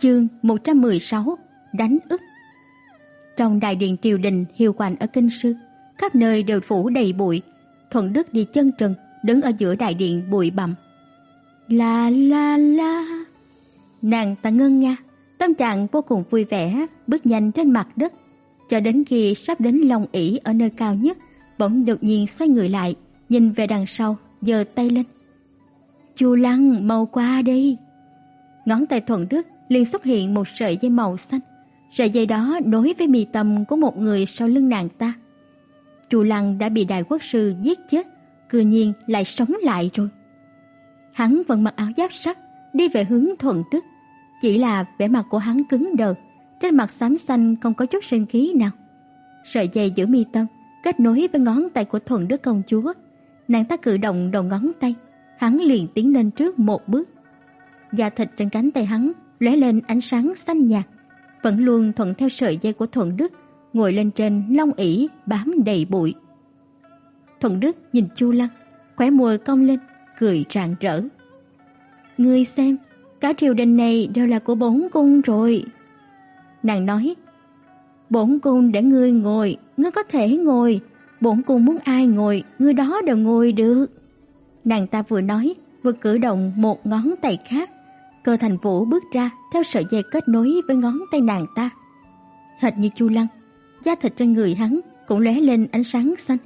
Chương 116 Đánh ức Trong đại điện triều đình hiệu quạnh ở Kinh Sư, khắp nơi đều phủ đầy bụi. Thuận Đức đi chân trần, đứng ở giữa đại điện bụi bặm. La la la. Nàng ta ngân nga, tâm trạng vô cùng vui vẻ, bước nhanh trên mặt đất, cho đến khi sắp đến Long ỷ ở nơi cao nhất, bỗng đột nhiên xoay người lại, nhìn về đằng sau, giơ tay lên. "Chu Lăng, mau qua đây." Ngón tay Thuận Đức liền xuất hiện một sợi dây màu xanh. Sợi dây đó nối với mi tâm của một người sau lưng nàng ta. Chu Lăng đã bị đại quốc sư giết chết, cư nhiên lại sống lại rồi. Hắn vẫn mặc áo giáp sắt, đi về hướng Thuận Đức. Chỉ là vẻ mặt của hắn cứng đờ, trên mặt xám xanh không có chút sinh khí nào. Sợi dây giữ mi tâm kết nối với ngón tay của Thuận Đức công chúa. Nàng ta cử động đầu ngón tay, hắn liền tiến lên trước một bước. Da thịt trên cánh tay hắn lóe lên ánh sáng xanh nhạt, vẫn luôn thuận theo sợi dây của Thuận Đức, ngồi lên trên long ỷ bám đầy bụi. Thuận Đức nhìn Chu Lăng, khóe môi cong lên, cười rạng rỡ. "Ngươi xem, cả triều đình này đều là của bổn cung rồi." Nàng nói, "Bổn cung để ngươi ngồi, ngươi có thể ngồi, bổn cung muốn ai ngồi, ngươi đó đều ngồi được." Nàng ta vừa nói, vừa cử động một ngón tay khác, Cơ Thành Vũ bước ra theo sợi dây kết nối với ngón tay nàng ta. Hệt như Chu Lăng, da thịt trên người hắn cũng lóe lên ánh sáng xanh,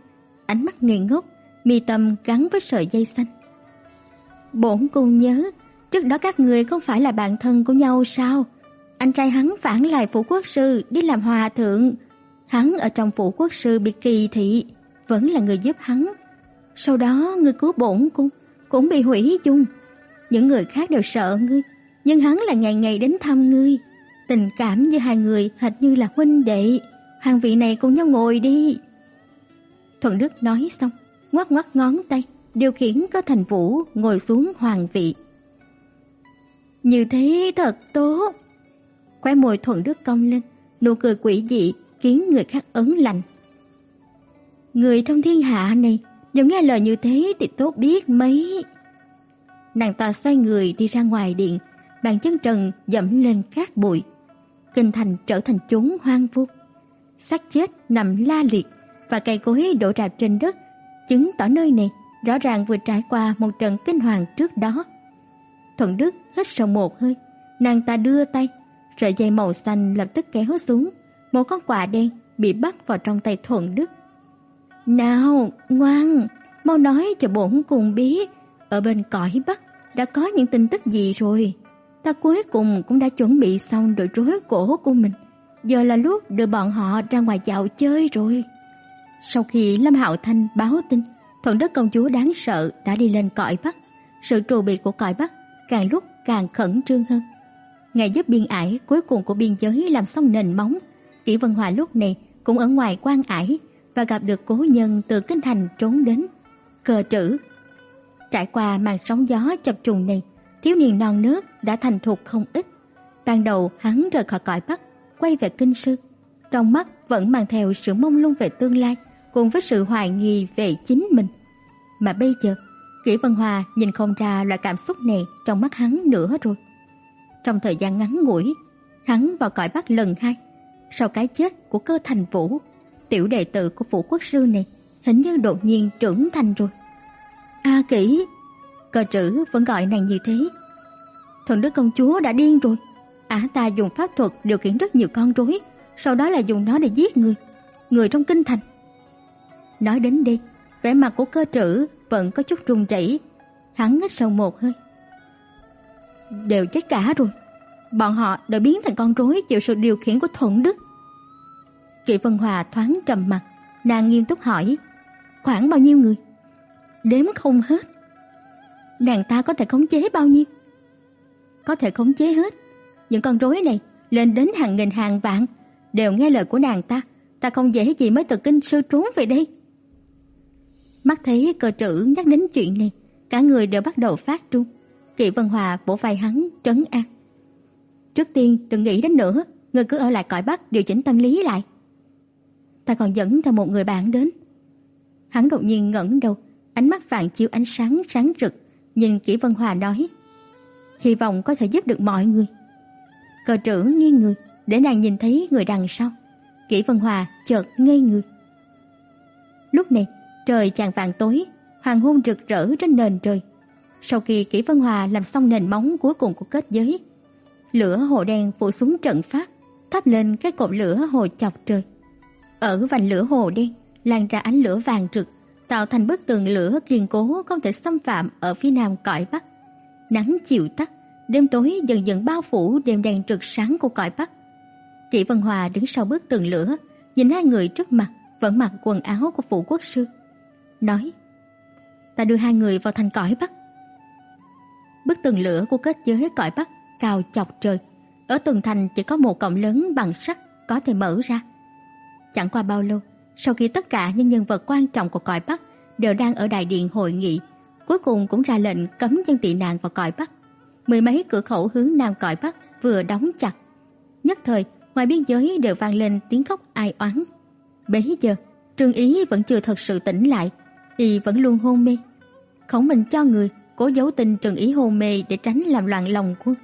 ánh mắt ngây ngốc, mi tâm gắn với sợi dây xanh. Bổn cung nhớ, trước đó các người không phải là bạn thân của nhau sao? Anh trai hắn phản lại phủ quốc sư đi làm hòa thượng. Hắn ở trong phủ quốc sư bị kỳ thị, vẫn là người giúp hắn. Sau đó người cứu bổn cung cũng bị hủy dung. Những người khác đều sợ ngươi, nhưng hắn là ngày ngày đến thăm ngươi. Tình cảm giữa hai người hệt như là huynh đệ. Hàng vị này cùng nhau ngồi đi. Thuận Đức nói xong, ngoắc ngoắc ngón tay, điều khiển có thành vũ ngồi xuống hoàng vị. Như thế thật tốt. Khóe môi Thuận Đức cong lên, nụ cười quỷ dị khiến người khác ấn lạnh. Người trong thiên hạ này nếu nghe lời như thế thì tốt biết mấy. Nàng ta xoay người đi ra ngoài điện, bàn chân trần dẫm lên cát bụi. Kinh thành trở thành chốn hoang vu. xác chết nằm la liệt và cây cối đổ rạp trên đất, chứng tỏ nơi này rõ ràng vừa trải qua một trận kinh hoàng trước đó. Thuận Đức hít sâu một hơi, nàng ta đưa tay, sợi dây màu xanh lập tức kéo xuống, một con quạ đen bị bắt vào trong tay Thuận Đức. "Nào, ngoan, mau nói cho bổn cùng biết, ở bên cõi Bắc đã có những tin tức gì rồi? Ta cuối cùng cũng đã chuẩn bị xong đội rối cổ của mình. Giờ là lúc đưa bọn họ ra ngoài dạo chơi rồi. Sau khi Lâm Hạo Thanh báo tin, Thuận Đất công chúa đáng sợ đã đi lên cõi Bắc. Sự trù bị của cõi Bắc càng lúc càng khẩn trương hơn. Ngày giúp biên ải cuối cùng của biên giới làm xong nền móng, Kỷ Vân Hòa lúc này cũng ở ngoài quan ải và gặp được cố nhân từ kinh thành trốn đến. Cờ trữ Trải qua màn sóng gió chập trùng này, thiếu niên non nớt đã thành thục không ít. Ban đầu hắn rời khỏi cõi Bắc, quay về kinh sư, trong mắt vẫn mang theo sự mong lung về tương lai cùng với sự hoài nghi về chính mình. Mà bây giờ, Kỷ Vân Hòa nhìn không ra loại cảm xúc này trong mắt hắn nữa rồi. Trong thời gian ngắn ngủi, hắn vào cõi Bắc lần hai, sau cái chết của cơ thành vũ, tiểu đệ tử của vũ quốc sư này hình như đột nhiên trưởng thành rồi. A Kỷ, cơ trữ vẫn gọi nàng như thế. Thần Đức công chúa đã điên rồi. Ả ta dùng pháp thuật điều khiển rất nhiều con rối, sau đó là dùng nó để giết người, người trong kinh thành. Nói đến đây, vẻ mặt của cơ trữ vẫn có chút run rẩy. Hắn hít sâu một hơi. Đều chết cả rồi. Bọn họ đã biến thành con rối chịu sự điều khiển của Thuận Đức. Kỵ Vân Hòa thoáng trầm mặt, nàng nghiêm túc hỏi, khoảng bao nhiêu người? Đếm không hết. Nàng ta có thể khống chế bao nhiêu? Có thể khống chế hết. Những con rối này lên đến hàng nghìn hàng vạn đều nghe lời của nàng ta, ta không dễ gì mới từ kinh sư trốn về đây. Mắt thấy cờ trữ nhắc đến chuyện này, cả người đều bắt đầu phát trung. Kỵ Vân Hòa vỗ vai hắn trấn an. Trước tiên đừng nghĩ đến nữa, người cứ ở lại cõi Bắc điều chỉnh tâm lý lại. Ta còn dẫn theo một người bạn đến. Hắn đột nhiên ngẩng đầu, ánh mắt vàng chiếu ánh sáng sáng rực, nhìn Kỷ Vân Hòa nói: "Hy vọng có thể giúp được mọi người." Cờ trưởng nghiêng người để nàng nhìn thấy người đằng sau. Kỷ Vân Hòa chợt ngây người. Lúc này, trời chàng vàng tối, hoàng hôn rực rỡ trên nền trời. Sau khi Kỷ Vân Hòa làm xong nền móng cuối cùng của kết giới, lửa hồ đen phủ xuống trận phát, thắp lên cái cột lửa hồ chọc trời. Ở vành lửa hồ đen, lan ra ánh lửa vàng rực, tạo thành bức tường lửa kiên cố không thể xâm phạm ở phía nam cõi Bắc. Nắng chiều tắt, đêm tối dần dần bao phủ đêm đèn rực sáng của cõi Bắc. Kỷ Vân Hòa đứng sau bức tường lửa, nhìn hai người trước mặt vẫn mặc quần áo của phụ quốc sư, nói: "Ta đưa hai người vào thành cõi Bắc." Bức tường lửa của kết giới cõi Bắc cao chọc trời, ở tường thành chỉ có một cổng lớn bằng sắt có thể mở ra. Chẳng qua bao lâu, sau khi tất cả những nhân vật quan trọng của cõi Bắc đều đang ở đại điện hội nghị, cuối cùng cũng ra lệnh cấm dân tị nạn vào cõi Bắc. Mười mấy cửa khẩu hướng nam cõi Bắc vừa đóng chặt. Nhất thời, ngoài biên giới đều vang lên tiếng khóc ai oán. Bấy giờ, Trương Ý vẫn chưa thật sự tỉnh lại, y vẫn luôn hôn mê. Khổng Minh cho người cố giấu tin Trương Ý hôn mê để tránh làm loạn lòng quân.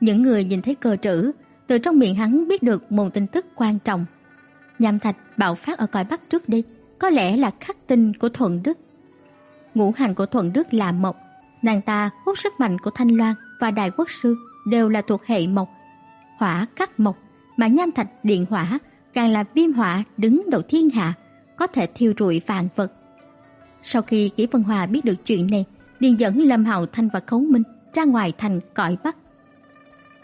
Những người nhìn thấy cờ trữ, từ trong miệng hắn biết được một tin tức quan trọng. Nham thạch bạo phát ở cõi Bắc trước đi, có lẽ là khắc tinh của Thuận Đức. Ngũ hành của Thuận Đức là mộc, nàng ta hút sức mạnh của Thanh Loan và Đại Quốc sư đều là thuộc hệ mộc. Hỏa khắc mộc, mà nham thạch điện hỏa càng là viêm hỏa đứng đầu thiên hạ, có thể thiêu rụi vạn vật. Sau khi Kỷ Vân Hòa biết được chuyện này, liền dẫn Lâm Hạo Thanh và Khấu Minh ra ngoài thành cõi Bắc.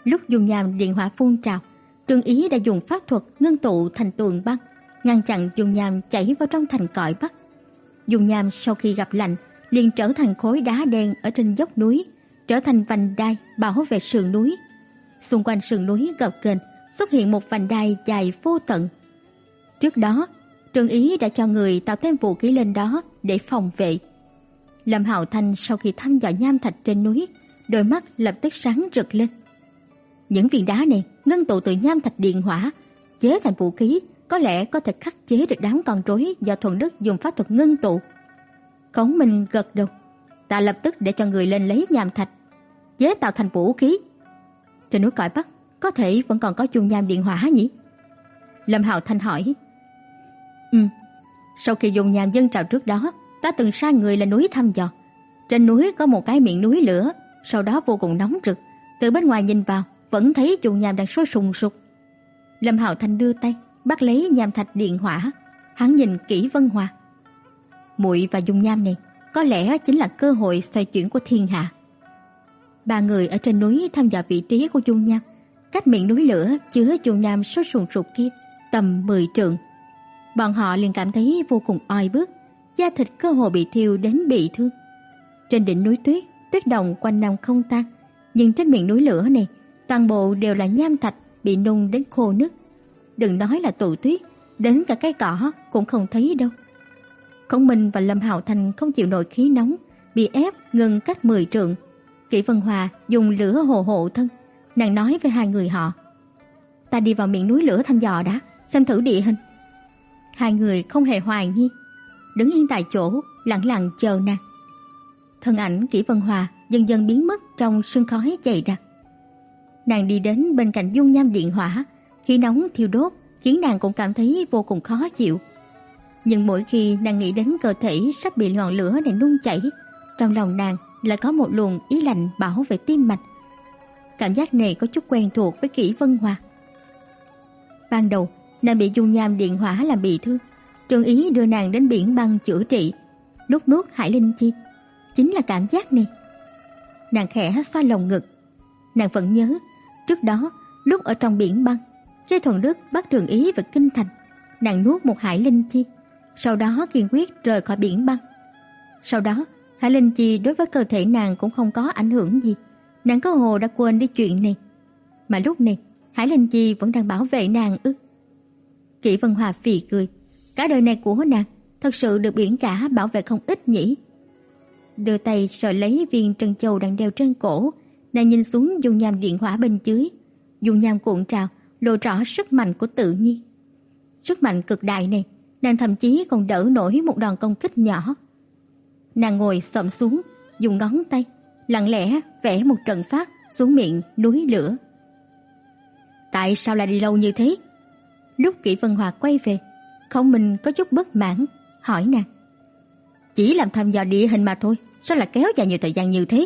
Lúc dùng nhàm điện hỏa phun trào, Trương Ý đã dùng pháp thuật ngưng tụ thành tường băng, ngăn chặn dùng nham chảy vào trong thành cõi Bắc. Dùng nham sau khi gặp lạnh, liền trở thành khối đá đen ở trên dốc núi, trở thành vành đai bảo vệ sườn núi. Xung quanh sườn núi gập ghềnh xuất hiện một vành đai dài vô tận. Trước đó, Trương Ý đã cho người tạo thêm vũ khí lên đó để phòng vệ. Lâm Hạo Thanh sau khi thăm dò nham thạch trên núi, đôi mắt lập tức sáng rực lên. Những viên đá này ngưng tụ từ nham thạch điện hỏa, chế thành vũ khí, có lẽ có thể khắc chế được đám con rối do thuần đức dùng pháp thuật ngưng tụ. Khổng Minh gật đầu, ta lập tức để cho người lên lấy nham thạch, chế tạo thành vũ khí. Trên núi cõi Bắc, có thể vẫn còn có chuông nham điện hỏa nhỉ? Lâm Hạo Thanh hỏi. Ừ, sau khi dùng nham dân trào trước đó, ta từng sai người lên núi thăm dò. Trên núi có một cái miệng núi lửa, sau đó vô cùng nóng rực. Từ bên ngoài nhìn vào, vẫn thấy chuồng nham đang sôi sùng sục. Lâm Hạo thành đưa tay, bắt lấy nham thạch điện hỏa, hắn nhìn kỹ Vân Hòa. Muội và dung nham này có lẽ chính là cơ hội xoay chuyển của thiên hạ. Ba người ở trên núi thăm dò vị trí của dung nham, cách miệng núi lửa chứa chuồng nham sôi sùng sục kia tầm 10 trượng. Bọn họ liền cảm thấy vô cùng oi bức, da thịt cơ hồ bị thiêu đến bị thương. Trên đỉnh núi tuyết, tuyết động quanh năm không tan, nhưng trên miệng núi lửa này, toàn bộ đều là nham thạch bị nung đến khô nứt. Đừng nói là tụ tuyết, đến cả cái cỏ cũng không thấy đâu. Khổng Minh và Lâm Hạo Thành không chịu nổi khí nóng, bị ép ngừng cách 10 trượng. Kỷ Vân Hòa dùng lửa hồ hộ thân, nàng nói với hai người họ: "Ta đi vào miệng núi lửa thăm dò đã, xem thử địa hình." Hai người không hề hoài nghi, đứng yên tại chỗ, lặng lặng chờ nàng. Thân ảnh Kỷ Vân Hòa dần dần biến mất trong sương khói dày đặc. Nàng đi đến bên cạnh dung nham điện hỏa, khí nóng thiêu đốt khiến nàng cũng cảm thấy vô cùng khó chịu. Nhưng mỗi khi nàng nghĩ đến cơ thể sắp bị ngọn lửa này nung chảy, trong lòng nàng lại có một luồng ý lạnh bảo vệ tim mạch. Cảm giác này có chút quen thuộc với Kỷ Vân hoa Ban đầu, nàng bị dung nham điện hỏa làm bị thương, Trương Ý đưa nàng đến biển băng chữa trị, lúc nuốt hải linh chi, chính là cảm giác này. Nàng khẽ xoa lồng ngực, nàng vẫn nhớ, trước đó lúc ở trong biển băng, khi Thuần Đức bắt Trường Ý về kinh thành, nàng nuốt một hải linh chi, sau đó kiên quyết rời khỏi biển băng. Sau đó, hải linh chi đối với cơ thể nàng cũng không có ảnh hưởng gì, nàng có hồ đã quên đi chuyện này. Mà lúc này, Hải Linh Chi vẫn đang bảo vệ nàng ư? Kỷ Vân Hòa phì cười, cả đời này của nàng thật sự được biển cả bảo vệ không ít nhỉ? Đưa tay sờ lấy viên trân châu đang đeo trên cổ, nàng nhìn xuống dung nham điện hỏa bên dưới, dung nham cuộn trào, lộ rõ sức mạnh của tự nhiên. Sức mạnh cực đại này, nàng thậm chí còn đỡ nổi một đòn công kích nhỏ. Nàng ngồi xổm xuống, dùng ngón tay lặng lẽ vẽ một trận pháp xuống miệng núi lửa. tại sao lại đi lâu như thế? Lúc Kỷ Vân Hòa quay về, không mình có chút bất mãn, hỏi nàng. Chỉ làm thăm dò địa hình mà thôi, sao lại kéo dài nhiều thời gian như thế?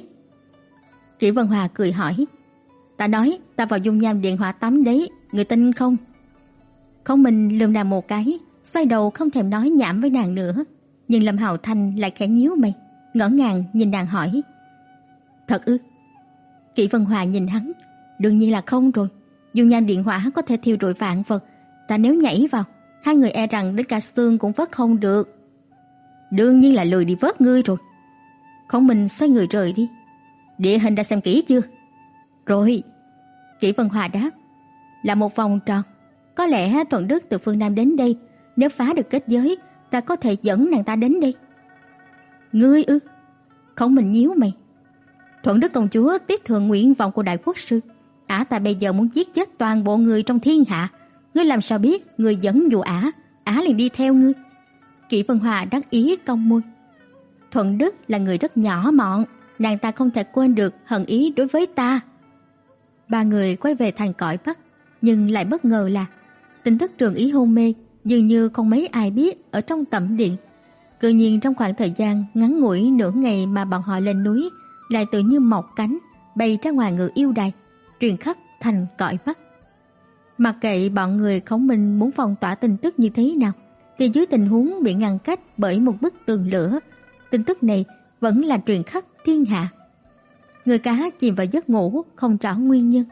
Kỷ Vân Hòa cười hỏi. Ta nói ta vào dung nham điện hỏa tắm đấy, người tin không? Không mình lườm nàng một cái, xoay đầu không thèm nói nhảm với nàng nữa. Nhưng Lâm Hạo Thanh lại khẽ nhíu mày, ngỡ ngàng nhìn nàng hỏi. Thật ư? Kỷ Vân Hòa nhìn hắn, đương nhiên là không rồi. Dung nham điện hỏa có thể thiêu rụi vạn vật, ta nếu nhảy vào, hai người e rằng đến cả xương cũng vớt không được. Đương nhiên là lười đi vớt ngươi rồi. Không mình xoay người rời đi. Địa hình đã xem kỹ chưa? Rồi. Kỷ Vân Hòa đáp. Là một vòng tròn. Có lẽ Thuận Đức từ phương Nam đến đây, nếu phá được kết giới, ta có thể dẫn nàng ta đến đây. Ngươi ư? Không mình nhíu mày. Thuận Đức công chúa tiếp thường nguyện vọng của đại quốc sư. Ả ta bây giờ muốn giết chết toàn bộ người trong thiên hạ. Ngươi làm sao biết người dẫn dụ ả, ả liền đi theo ngươi. Kỷ Vân Hòa đắc ý cong môi. Thuận Đức là người rất nhỏ mọn, nàng ta không thể quên được hận ý đối với ta. Ba người quay về thành cõi Bắc, nhưng lại bất ngờ là tin tức trường ý hôn mê dường như không mấy ai biết ở trong tẩm điện. cự nhiên trong khoảng thời gian ngắn ngủi nửa ngày mà bọn họ lên núi lại tự như mọc cánh bay ra ngoài ngự yêu đài, truyền khắp thành cõi Bắc. Mặc kệ bọn người Khổng minh muốn phong tỏa tin tức như thế nào, thì dưới tình huống bị ngăn cách bởi một bức tường lửa, tin tức này vẫn là truyền khắp thiên hạ. Người cá chìm vào giấc ngủ không rõ nguyên nhân.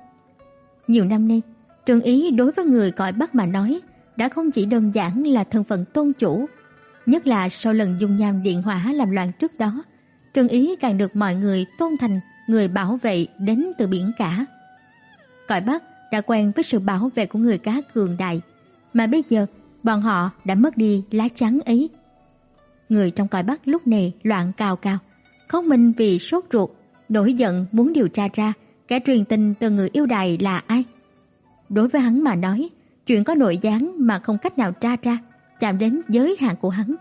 Nhiều năm nay, Trương Ý đối với người cõi Bắc mà nói đã không chỉ đơn giản là thân phận tôn chủ, nhất là sau lần dùng nham điện hỏa làm loạn trước đó, Trương Ý càng được mọi người tôn thành người bảo vệ đến từ biển cả. Cõi Bắc đã quen với sự bảo vệ của người cá cường đại, mà bây giờ bọn họ đã mất đi lá chắn ấy. Người trong cõi Bắc lúc này loạn cao cao, không minh vì sốt ruột, nổi giận muốn điều tra ra kẻ truyền tin từ người yêu đài là ai. Đối với hắn mà nói, chuyện có nội gián mà không cách nào tra ra, chạm đến giới hạn của hắn.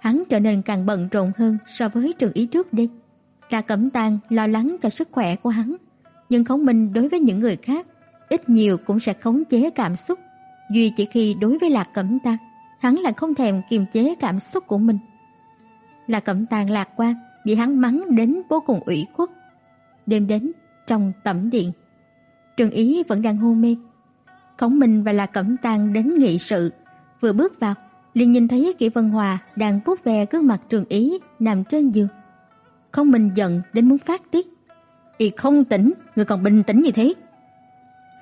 Hắn trở nên càng bận rộn hơn so với trường ý trước đi. Là Cẩm Tàng lo lắng cho sức khỏe của hắn, nhưng Khổng Minh đối với những người khác ít nhiều cũng sẽ khống chế cảm xúc. Duy chỉ khi đối với Lạc Cẩm Tàng, hắn lại không thèm kiềm chế cảm xúc của mình. Lạc Cẩm Tàng lạc quan, bị hắn mắng đến vô cùng ủy khuất. Đêm đến trong tẩm điện, Trường Ý vẫn đang hôn mê. Khổng Minh và La Cẩm Tàng đến nghị sự, vừa bước vào, liền nhìn thấy Kỷ Vân Hòa đang vuốt ve gương mặt Trường Ý nằm trên giường. Khổng Minh giận đến muốn phát tiết. "Y không tỉnh, người còn bình tĩnh như thế?"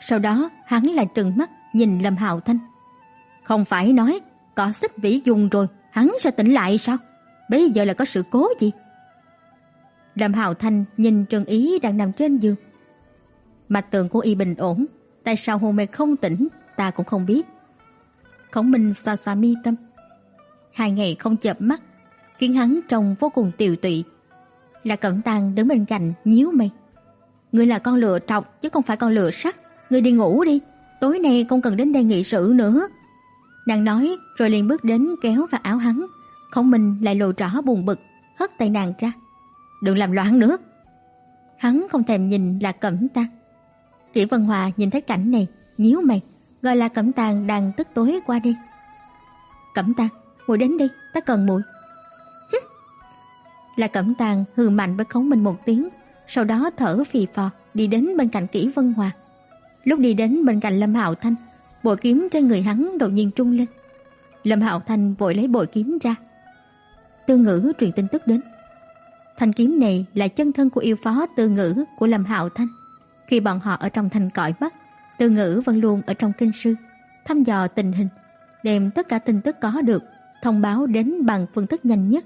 Sau đó, hắn lại trừng mắt nhìn Lâm Hạo Thanh. "Không phải nói có xích vĩ dùng rồi, hắn sẽ tỉnh lại sao? Bây giờ là có sự cố gì?" Lâm Hạo Thanh nhìn Trần Ý đang nằm trên giường. Mặt tường của y bình ổn, tại sao hôn mê không tỉnh, ta cũng không biết. Khổng Minh xoa xoa mi tâm. Hai ngày không chợp mắt, khiến hắn trông vô cùng tiều tụy. Là Cẩm Tàng đứng bên cạnh nhíu mày. Ngươi là con lừa trọc chứ không phải con lừa sắt, ngươi đi ngủ đi, tối nay không cần đến đây nghị sự nữa. Nàng nói rồi liền bước đến kéo vào áo hắn, Khổng Minh lại lộ rõ buồn bực, hất tay nàng ra. Đừng làm loạn nữa. Hắn không thèm nhìn là Cẩm Tang. Kỷ Vân Hòa nhìn thấy cảnh này, nhíu mày, gọi là Cẩm Tàng đang tức tối qua đi. Cẩm Tàng, muội đến đi, ta cần muội. Là Cẩm Tàng hừ mạnh với Khống Minh một tiếng, sau đó thở phì phò đi đến bên cạnh Kỷ Vân Hòa. Lúc đi đến bên cạnh Lâm Hạo Thanh, bội kiếm trên người hắn đột nhiên trung lên. Lâm Hạo Thanh vội lấy bội kiếm ra. Tư Ngữ truyền tin tức đến. Thanh kiếm này là chân thân của yêu phó Tư Ngữ của Lâm Hạo Thanh. Khi bọn họ ở trong thành cõi Bắc, Tư Ngữ vẫn luôn ở trong kinh sư, thăm dò tình hình, đem tất cả tin tức có được thông báo đến bằng phương thức nhanh nhất.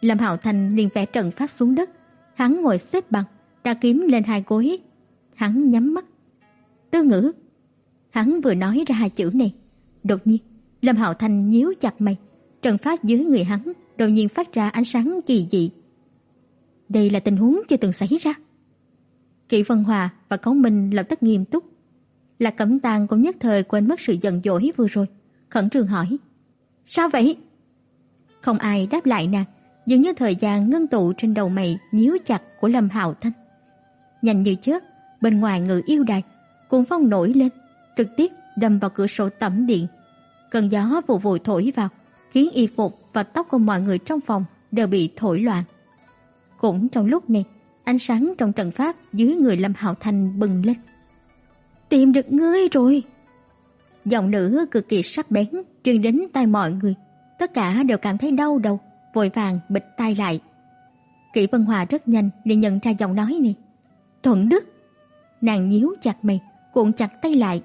Lâm Hạo Thanh liền vẽ trận pháp xuống đất, hắn ngồi xếp bằng, đa kiếm lên hai gối, hắn nhắm mắt. Tư Ngữ, hắn vừa nói ra hai chữ này, đột nhiên, Lâm Hạo Thanh nhíu chặt mày, trận pháp dưới người hắn đột nhiên phát ra ánh sáng kỳ dị. Đây là tình huống chưa từng xảy ra. Kỷ Vân Hòa và Cố Minh lập tức nghiêm túc. Lạc Cẩm Tàng cũng nhất thời quên mất sự giận dỗi vừa rồi, khẩn trương hỏi: "Sao vậy?" Không ai đáp lại nàng, dường như thời gian ngưng tụ trên đầu mày nhíu chặt của Lâm Hạo Thanh. Nhanh như chớp, bên ngoài ngự yêu đài, cuồng phong nổi lên, trực tiếp đâm vào cửa sổ tẩm điện. Cơn gió vụ vụ thổi vào, khiến y phục và tóc của mọi người trong phòng đều bị thổi loạn. Cũng trong lúc này, ánh sáng trong trận pháp dưới người Lâm Hạo Thành bừng lên. Tìm được ngươi rồi. Giọng nữ cực kỳ sắc bén truyền đến tai mọi người, tất cả đều cảm thấy đau đầu, vội vàng bịt tai lại. Kỷ Vân Hòa rất nhanh liền nhận ra giọng nói này. Thuận Đức. Nàng nhíu chặt mày, cuộn chặt tay lại.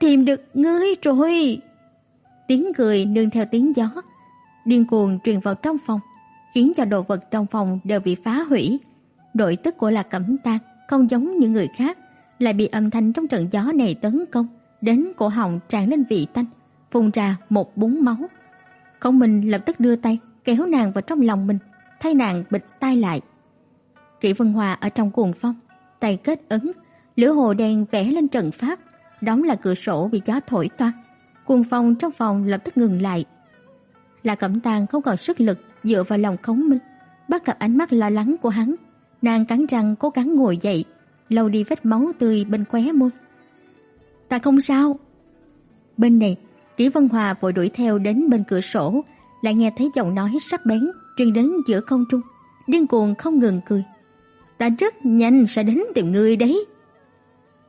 Tìm được ngươi rồi. Tiếng cười nương theo tiếng gió, điên cuồng truyền vào trong phòng, khiến cho đồ vật trong phòng đều bị phá hủy. Đội tức của lạc Cẩm Tang không giống những người khác, lại bị âm thanh trong trận gió này tấn công, đến cổ họng tràn lên vị tanh, phun ra một búng máu. Khổng Minh lập tức đưa tay kéo nàng vào trong lòng mình, thay nàng bịt tai lại. Kỷ Vân Hòa ở trong cuồng phong, tay kết ấn, lửa hồ đen vẽ lên trận pháp, đóng là cửa sổ bị gió thổi toang. Cuồng phong trong phòng lập tức ngừng lại. Là Cẩm Tang không còn sức lực dựa vào lòng khống Minh, bắt gặp ánh mắt lo lắng của hắn, nàng cắn răng cố gắng ngồi dậy, lau đi vết máu tươi bên khóe môi. "Ta không sao." Bên này, Kỷ Vân Hòa vội đuổi theo đến bên cửa sổ, lại nghe thấy giọng nói sắc bén truyền đến giữa không trung, điên cuồng không ngừng cười. "Ta rất nhanh sẽ đến tìm ngươi đấy."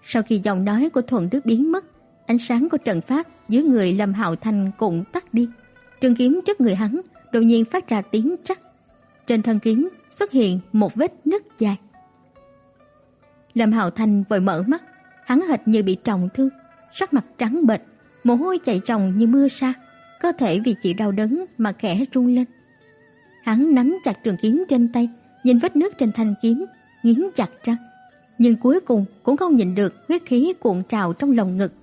Sau khi giọng nói của Thuận Đức biến mất, ánh sáng của trận pháp dưới người Lâm Hạo Thành cũng tắt đi. Trường kiếm trước người hắn đột nhiên phát ra tiếng rắc. Trên thân kiếm xuất hiện một vết nứt dài. Lâm Hạo Thành vội mở mắt, hắn hệt như bị trọng thương, sắc mặt trắng bệch, mồ hôi chảy ròng như mưa sa, cơ thể vì chịu đau đớn mà khẽ run lên. Hắn nắm chặt trường kiếm trên tay, nhìn vết nứt trên thanh kiếm, nghiến chặt răng, nhưng cuối cùng cũng không nhịn được huyết khí cuộn trào trong lồng ngực,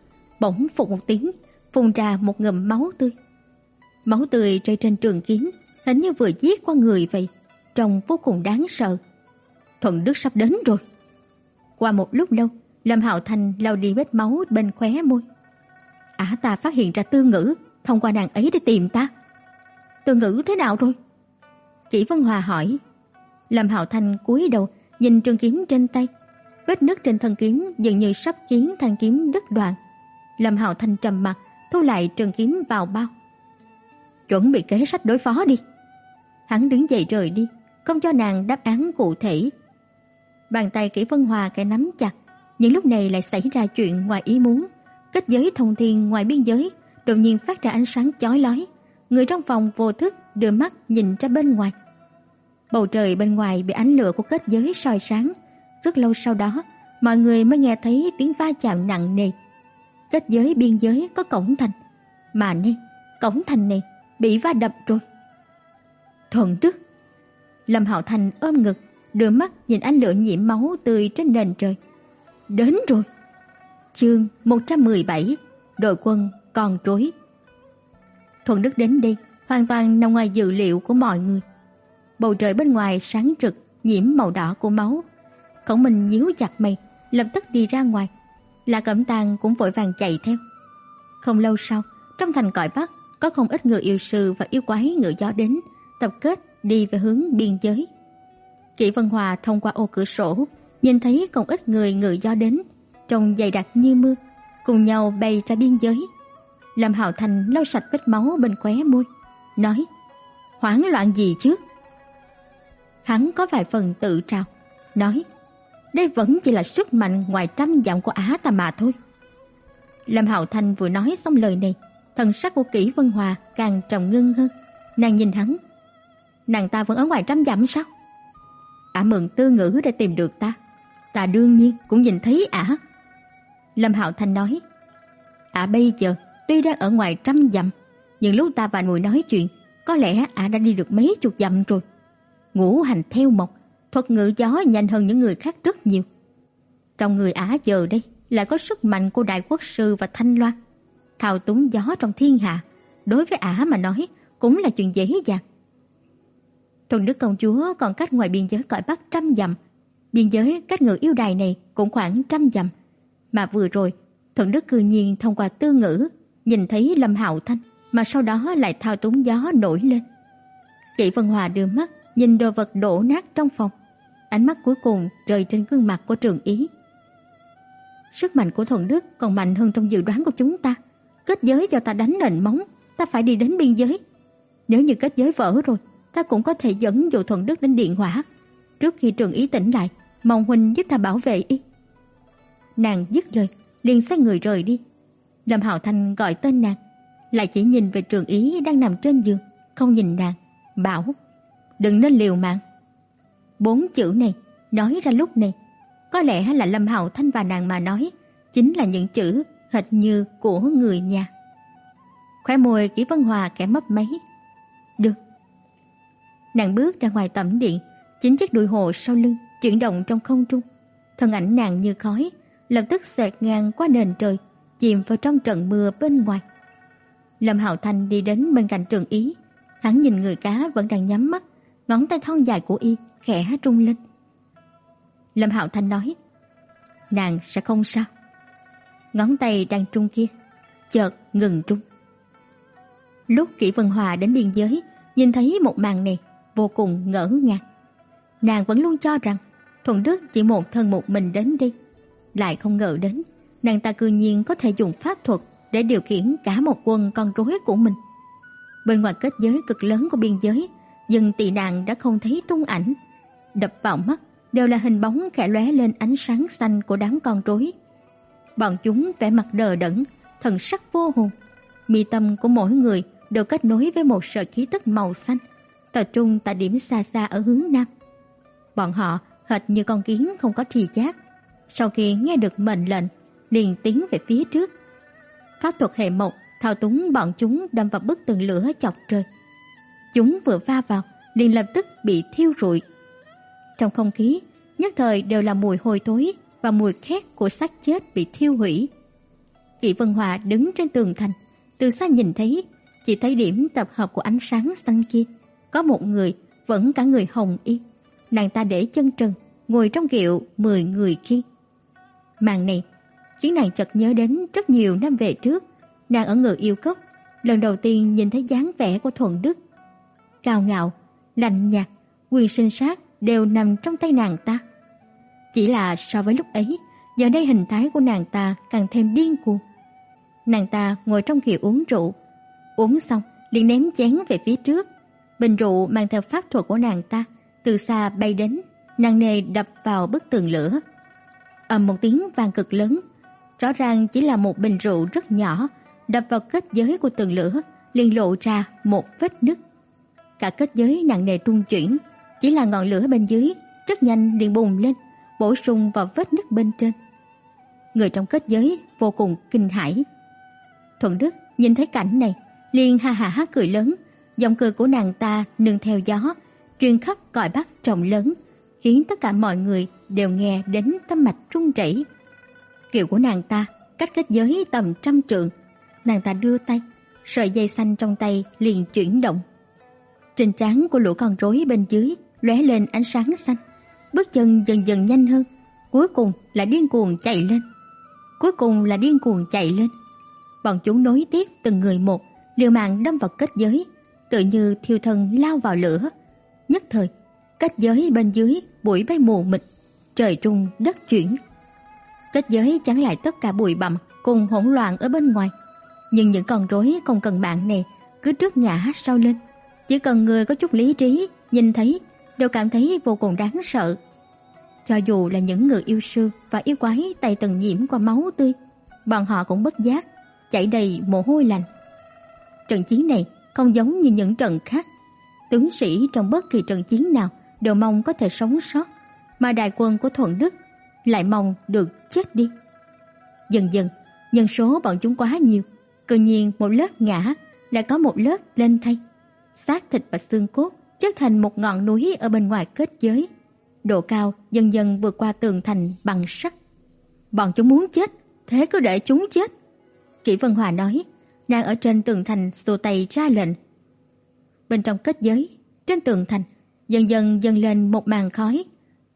bỗng phụt một tiếng, phun ra một ngụm máu tươi. Máu tươi rơi trên trường kiếm, hình như vừa giết qua người vậy, trông vô cùng đáng sợ. Thuận Đức sắp đến rồi. Qua một lúc lâu, Lâm Hạo Thành lau đi vết máu bên khóe môi. Ả ta phát hiện ra Tư Ngữ, thông qua nàng ấy để tìm ta. Tư Ngữ thế nào rồi? Kỷ Vân Hòa hỏi. Lâm Hạo Thành cúi đầu, nhìn trường kiếm trên tay. Vết nứt trên thân kiếm dường như sắp khiến thanh kiếm đứt đoạn. Lâm Hạo Thành trầm mặt, thu lại trường kiếm vào bao. Chuẩn bị kế sách đối phó đi. Hắn đứng dậy rời đi, không cho nàng đáp án cụ thể. Bàn tay Kỷ Vân Hòa cái nắm chặt, những lúc này lại xảy ra chuyện ngoài ý muốn. Kết giới thông thiên ngoài biên giới đột nhiên phát ra ánh sáng chói lói. Người trong phòng vô thức đưa mắt nhìn ra bên ngoài. Bầu trời bên ngoài bị ánh lửa của kết giới soi sáng. Rất lâu sau đó, mọi người mới nghe thấy tiếng va chạm nặng nề. Kết giới biên giới có cổng thành, mà nay cổng thành này bị va đập rồi. Thuận Đức. Lâm Hạo Thành ôm ngực, đưa mắt nhìn ánh lửa nhiễm máu tươi trên nền trời. Đến rồi. Chương 117, đội quân còn trối. Thuận Đức đến đây hoàn toàn nằm ngoài dự liệu của mọi người. Bầu trời bên ngoài sáng rực, nhiễm màu đỏ của máu. Khổng Minh nhíu chặt mày, lập tức đi ra ngoài. Lạc Cẩm Tàng cũng vội vàng chạy theo. Không lâu sau, trong thành cõi Bắc có không ít người yêu sư và yêu quái ngựa gió đến, tập kết đi về hướng biên giới. Kỷ Vân Hòa thông qua ô cửa sổ, nhìn thấy không ít người ngựa gió đến, trông dày đặc như mưa, cùng nhau bay ra biên giới. Lâm Hạo Thành lau sạch vết máu bên khóe môi, nói: "Hoảng loạn gì chứ?" Hắn có vài phần tự trào, nói: "Đây vẫn chỉ là sức mạnh ngoài trăm dặm của Á ta mà thôi." Lâm Hạo Thành vừa nói xong lời này, thần sắc của Kỷ Vân Hòa càng trầm ngưng hơn. Nàng nhìn hắn. Nàng ta vẫn ở ngoài trăm dặm sao? Ả mừng tư ngữ để tìm được ta. Ta đương nhiên cũng nhìn thấy ả. Lâm Hạo Thanh nói. Ả bây giờ tuy đang ở ngoài trăm dặm, nhưng lúc ta và ngồi nói chuyện, có lẽ ả đã đi được mấy chục dặm rồi. Ngũ hành theo mộc, thuật ngữ gió nhanh hơn những người khác rất nhiều. Trong người ả giờ đây là có sức mạnh của đại quốc sư và thanh loan thao túng gió trong thiên hạ, đối với ả mà nói cũng là chuyện dễ dàng. Thuần Đức công chúa còn cách ngoài biên giới cõi Bắc trăm dặm, biên giới cách ngự yêu đài này cũng khoảng trăm dặm. Mà vừa rồi, Thuần Đức cư nhiên thông qua tư ngữ nhìn thấy Lâm Hạo Thanh, mà sau đó lại thao túng gió nổi lên. Kỷ Vân Hòa đưa mắt nhìn đồ vật đổ nát trong phòng, ánh mắt cuối cùng rơi trên gương mặt của Trường Ý. sức mạnh của thuần đức còn mạnh hơn trong dự đoán của chúng ta. Kết giới cho ta đánh nền móng, ta phải đi đến biên giới. Nếu như kết giới vỡ rồi, ta cũng có thể dẫn dụ thuần đức đến điện hỏa. Trước khi trường ý tỉnh lại, mong huynh giúp ta bảo vệ y. Nàng dứt lời, liền xoay người rời đi. Lâm Hạo Thanh gọi tên nàng, lại chỉ nhìn về trường ý đang nằm trên giường, không nhìn nàng, bảo: "Đừng nên liều mạng." Bốn chữ này nói ra lúc này, có lẽ là Lâm Hạo Thanh và nàng mà nói, chính là những chữ hệt như của người nhà. Khóe môi Kỷ Vân Hòa kẻ mấp máy. "Được." Nàng bước ra ngoài tẩm điện, chính chiếc đùi hồ sau lưng chuyển động trong không trung. Thân ảnh nàng như khói, lập tức xoẹt ngang qua nền trời, chìm vào trong trận mưa bên ngoài. Lâm Hạo Thanh đi đến bên cạnh Trường Ý, hắn nhìn người cá vẫn đang nhắm mắt, ngón tay thon dài của y khẽ rung lên. Lâm Hạo Thanh nói: "Nàng sẽ không sao." Ngón tay đang trung kia chợt ngừng trung. Lúc Kỷ Vân Hòa đến biên giới, nhìn thấy một màn này, vô cùng ngỡ ngàng. Nàng vẫn luôn cho rằng Thuận Đức chỉ một thân một mình đến đi lại không ngờ đến nàng ta cư nhiên có thể dùng pháp thuật để điều khiển cả một quân con rối của mình. Bên ngoài kết giới cực lớn của biên giới, dân tị nạn đã không thấy tung ảnh, đập vào mắt đều là hình bóng khẽ lóe lên ánh sáng xanh của đám con rối. Bọn chúng vẻ mặt đờ đẫn, thần sắc vô hồn. Mi tâm của mỗi người đều kết nối với một sợi khí tức màu xanh, tập trung tại điểm xa xa ở hướng nam. Bọn họ hệt như con kiến không có tri giác, sau khi nghe được mệnh lệnh, liền tiến về phía trước. Pháp thuật hệ mộc thao túng bọn chúng đâm vào bức tường lửa chọc trời. Chúng vừa va vào, liền lập tức bị thiêu rụi. Trong không khí, nhất thời đều là mùi hôi thối và mùi khét của xác chết bị thiêu hủy. Kỷ Vân Hòa đứng trên tường thành, từ xa nhìn thấy, chỉ thấy điểm tập hợp của ánh sáng xanh kia, có một người vẫn cả người hồng y. Nàng ta để chân trần, ngồi trong kiệu 10 người kia. Màn này khiến nàng chợt nhớ đến rất nhiều năm về trước, nàng ở ngự yêu cốc, lần đầu tiên nhìn thấy dáng vẻ của Thuận Đức. Cao ngạo, lạnh nhạt, quyền sinh sát đều nằm trong tay nàng ta. Chỉ là so với lúc ấy, giờ đây hình thái của nàng ta càng thêm điên cuồng. Nàng ta ngồi trong kiệu uống rượu, uống xong liền ném chén về phía trước. Bình rượu mang theo pháp thuật của nàng ta từ xa bay đến, nặng nề đập vào bức tường lửa. ầm một tiếng vang cực lớn, rõ ràng chỉ là một bình rượu rất nhỏ, đập vào kết giới của tường lửa, liền lộ ra một vết nứt. Cả kết giới nặng nề rung chuyển, chỉ là ngọn lửa bên dưới rất nhanh liền bùng lên, bổ sung vào vết nứt bên trên. Người trong kết giới vô cùng kinh hãi. Thuận Đức nhìn thấy cảnh này, liền ha ha hát cười lớn, giọng cười của nàng ta nương theo gió, truyền khắp cõi bắc rộng lớn, khiến tất cả mọi người đều nghe đến tâm mạch rung rẩy. Kiều của nàng ta cách kết giới tầm trăm trượng, nàng ta đưa tay, sợi dây xanh trong tay liền chuyển động. Trên trán của lũ con rối bên dưới lóe lên ánh sáng xanh, bước chân dần dần nhanh hơn, cuối cùng là điên cuồng chạy lên. Cuối cùng là điên cuồng chạy lên. Bọn chúng nối tiếp từng người một, liều mạng đâm vào kết giới, tự như thiêu thân lao vào lửa. Nhất thời, kết giới bên dưới bụi bay mù mịt, trời trung đất chuyển. Kết giới chắn lại tất cả bụi bặm cùng hỗn loạn ở bên ngoài. Nhưng những con rối không cần bạn này cứ trước ngã sau lên, chỉ cần người có chút lý trí nhìn thấy đều cảm thấy vô cùng đáng sợ. Cho dù là những người yêu sư và yêu quái tay từng nhiễm qua máu tươi, bọn họ cũng bất giác chảy đầy mồ hôi lạnh. Trận chiến này không giống như những trận khác. Tướng sĩ trong bất kỳ trận chiến nào đều mong có thể sống sót, mà đại quân của Thuận Đức lại mong được chết đi. Dần dần, nhân số bọn chúng quá nhiều, tự nhiên một lớp ngã lại có một lớp lên thay. Xác thịt và xương cốt chất thành một ngọn núi ở bên ngoài kết giới. Độ cao dần dần vượt qua tường thành bằng sắt. Bọn chúng muốn chết, thế cứ để chúng chết. Kỷ Vân Hòa nói, đang ở trên tường thành xô tay ra lệnh. Bên trong kết giới, trên tường thành, dần dần dâng lên một màn khói.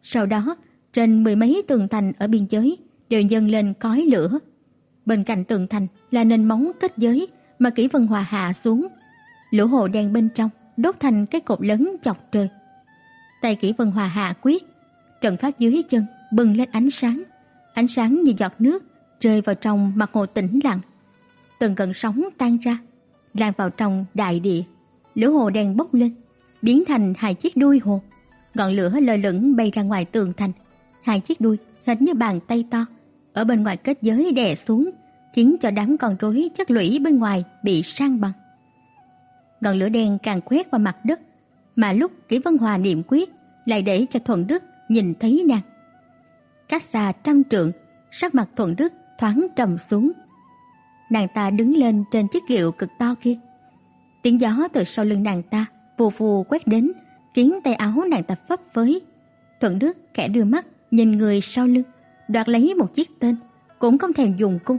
Sau đó, trên mười mấy tường thành ở biên giới đều dâng lên khói lửa. Bên cạnh tường thành là nền móng kết giới mà Kỷ Vân Hòa hạ xuống. Lỗ hồ đen bên trong đốt thành cái cột lớn chọc trời. Tay Kỷ Vân Hòa hạ quyết, trận pháp dưới chân bừng lên ánh sáng, Ánh sáng như giọt nước rơi vào trong mặt hồ tĩnh lặng. Từng cơn sóng tan ra, lan vào trong đại địa. Lửa hồ đen bốc lên, biến thành hai chiếc đuôi hồ. Ngọn lửa lơ lửng bay ra ngoài tường thành. Hai chiếc đuôi hệt như bàn tay to ở bên ngoài kết giới đè xuống, khiến cho đám con rối chất lũy bên ngoài bị sang bằng. Ngọn lửa đen càng quét vào mặt đất, mà lúc Kỷ Vân Hòa niệm quyết lại để cho Thuận Đức nhìn thấy nàng. Cách xa trăm trượng, sắc mặt Thuận Đức thoáng trầm xuống. Nàng ta đứng lên trên chiếc kiệu cực to kia. Tiếng gió từ sau lưng nàng ta vù vù quét đến, khiến tay áo nàng ta phấp phới. Thuận Đức khẽ đưa mắt nhìn người sau lưng, đoạt lấy một chiếc tên, cũng không thèm dùng cung.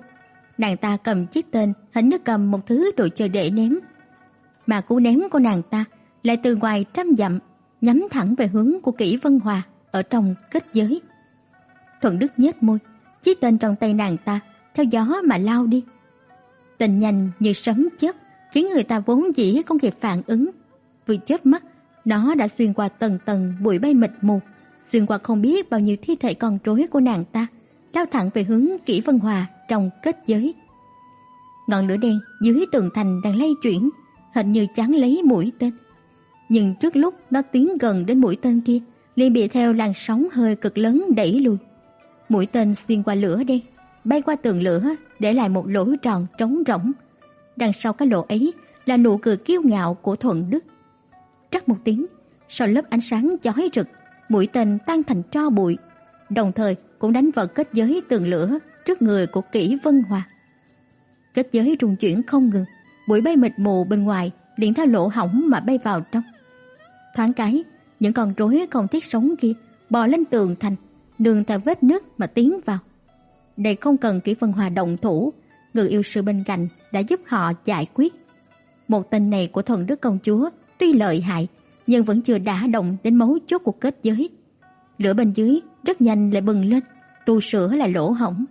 Nàng ta cầm chiếc tên, hình như cầm một thứ đồ chơi để ném. Mà cú ném của nàng ta lại từ ngoài trăm dặm nhắm thẳng về hướng của Kỷ Vân Hòa ở trong kết giới. Thuận Đức nhếch môi, chiếc tên trong tay nàng ta theo gió mà lao đi. Tình nhanh như sấm chớp, khiến người ta vốn dĩ không kịp phản ứng. Vừa chớp mắt, nó đã xuyên qua tầng tầng bụi bay mịt mù, xuyên qua không biết bao nhiêu thi thể còn trối của nàng ta, lao thẳng về hướng Kỷ Vân Hòa trong kết giới. Ngọn lửa đen dưới tường thành đang lay chuyển, hình như chán lấy mũi tên. Nhưng trước lúc nó tiến gần đến mũi tên kia, liền bị theo làn sóng hơi cực lớn đẩy lùi. Mũi tên xuyên qua lửa đen, bay qua tường lửa, để lại một lỗ tròn trống rỗng. Đằng sau cái lỗ ấy là nụ cười kiêu ngạo của Thuận Đức. Trắc một tiếng, sau lớp ánh sáng chói rực, mũi tên tan thành tro bụi, đồng thời cũng đánh vào kết giới tường lửa trước người của Kỷ Vân Hòa. Kết giới rung chuyển không ngừng, bụi bay mịt mù bên ngoài liền theo lỗ hỏng mà bay vào trong. Thoáng cái, những con rối không thiết sống kia bò lên tường thành, đường theo vết nước mà tiến vào. Đây không cần kỹ phân Hòa động thủ, người yêu sư bên cạnh đã giúp họ giải quyết. Một tên này của thần đức công chúa tuy lợi hại, nhưng vẫn chưa đả động đến mấu chốt của kết giới. Lửa bên dưới rất nhanh lại bừng lên, tu sửa lại lỗ hổng,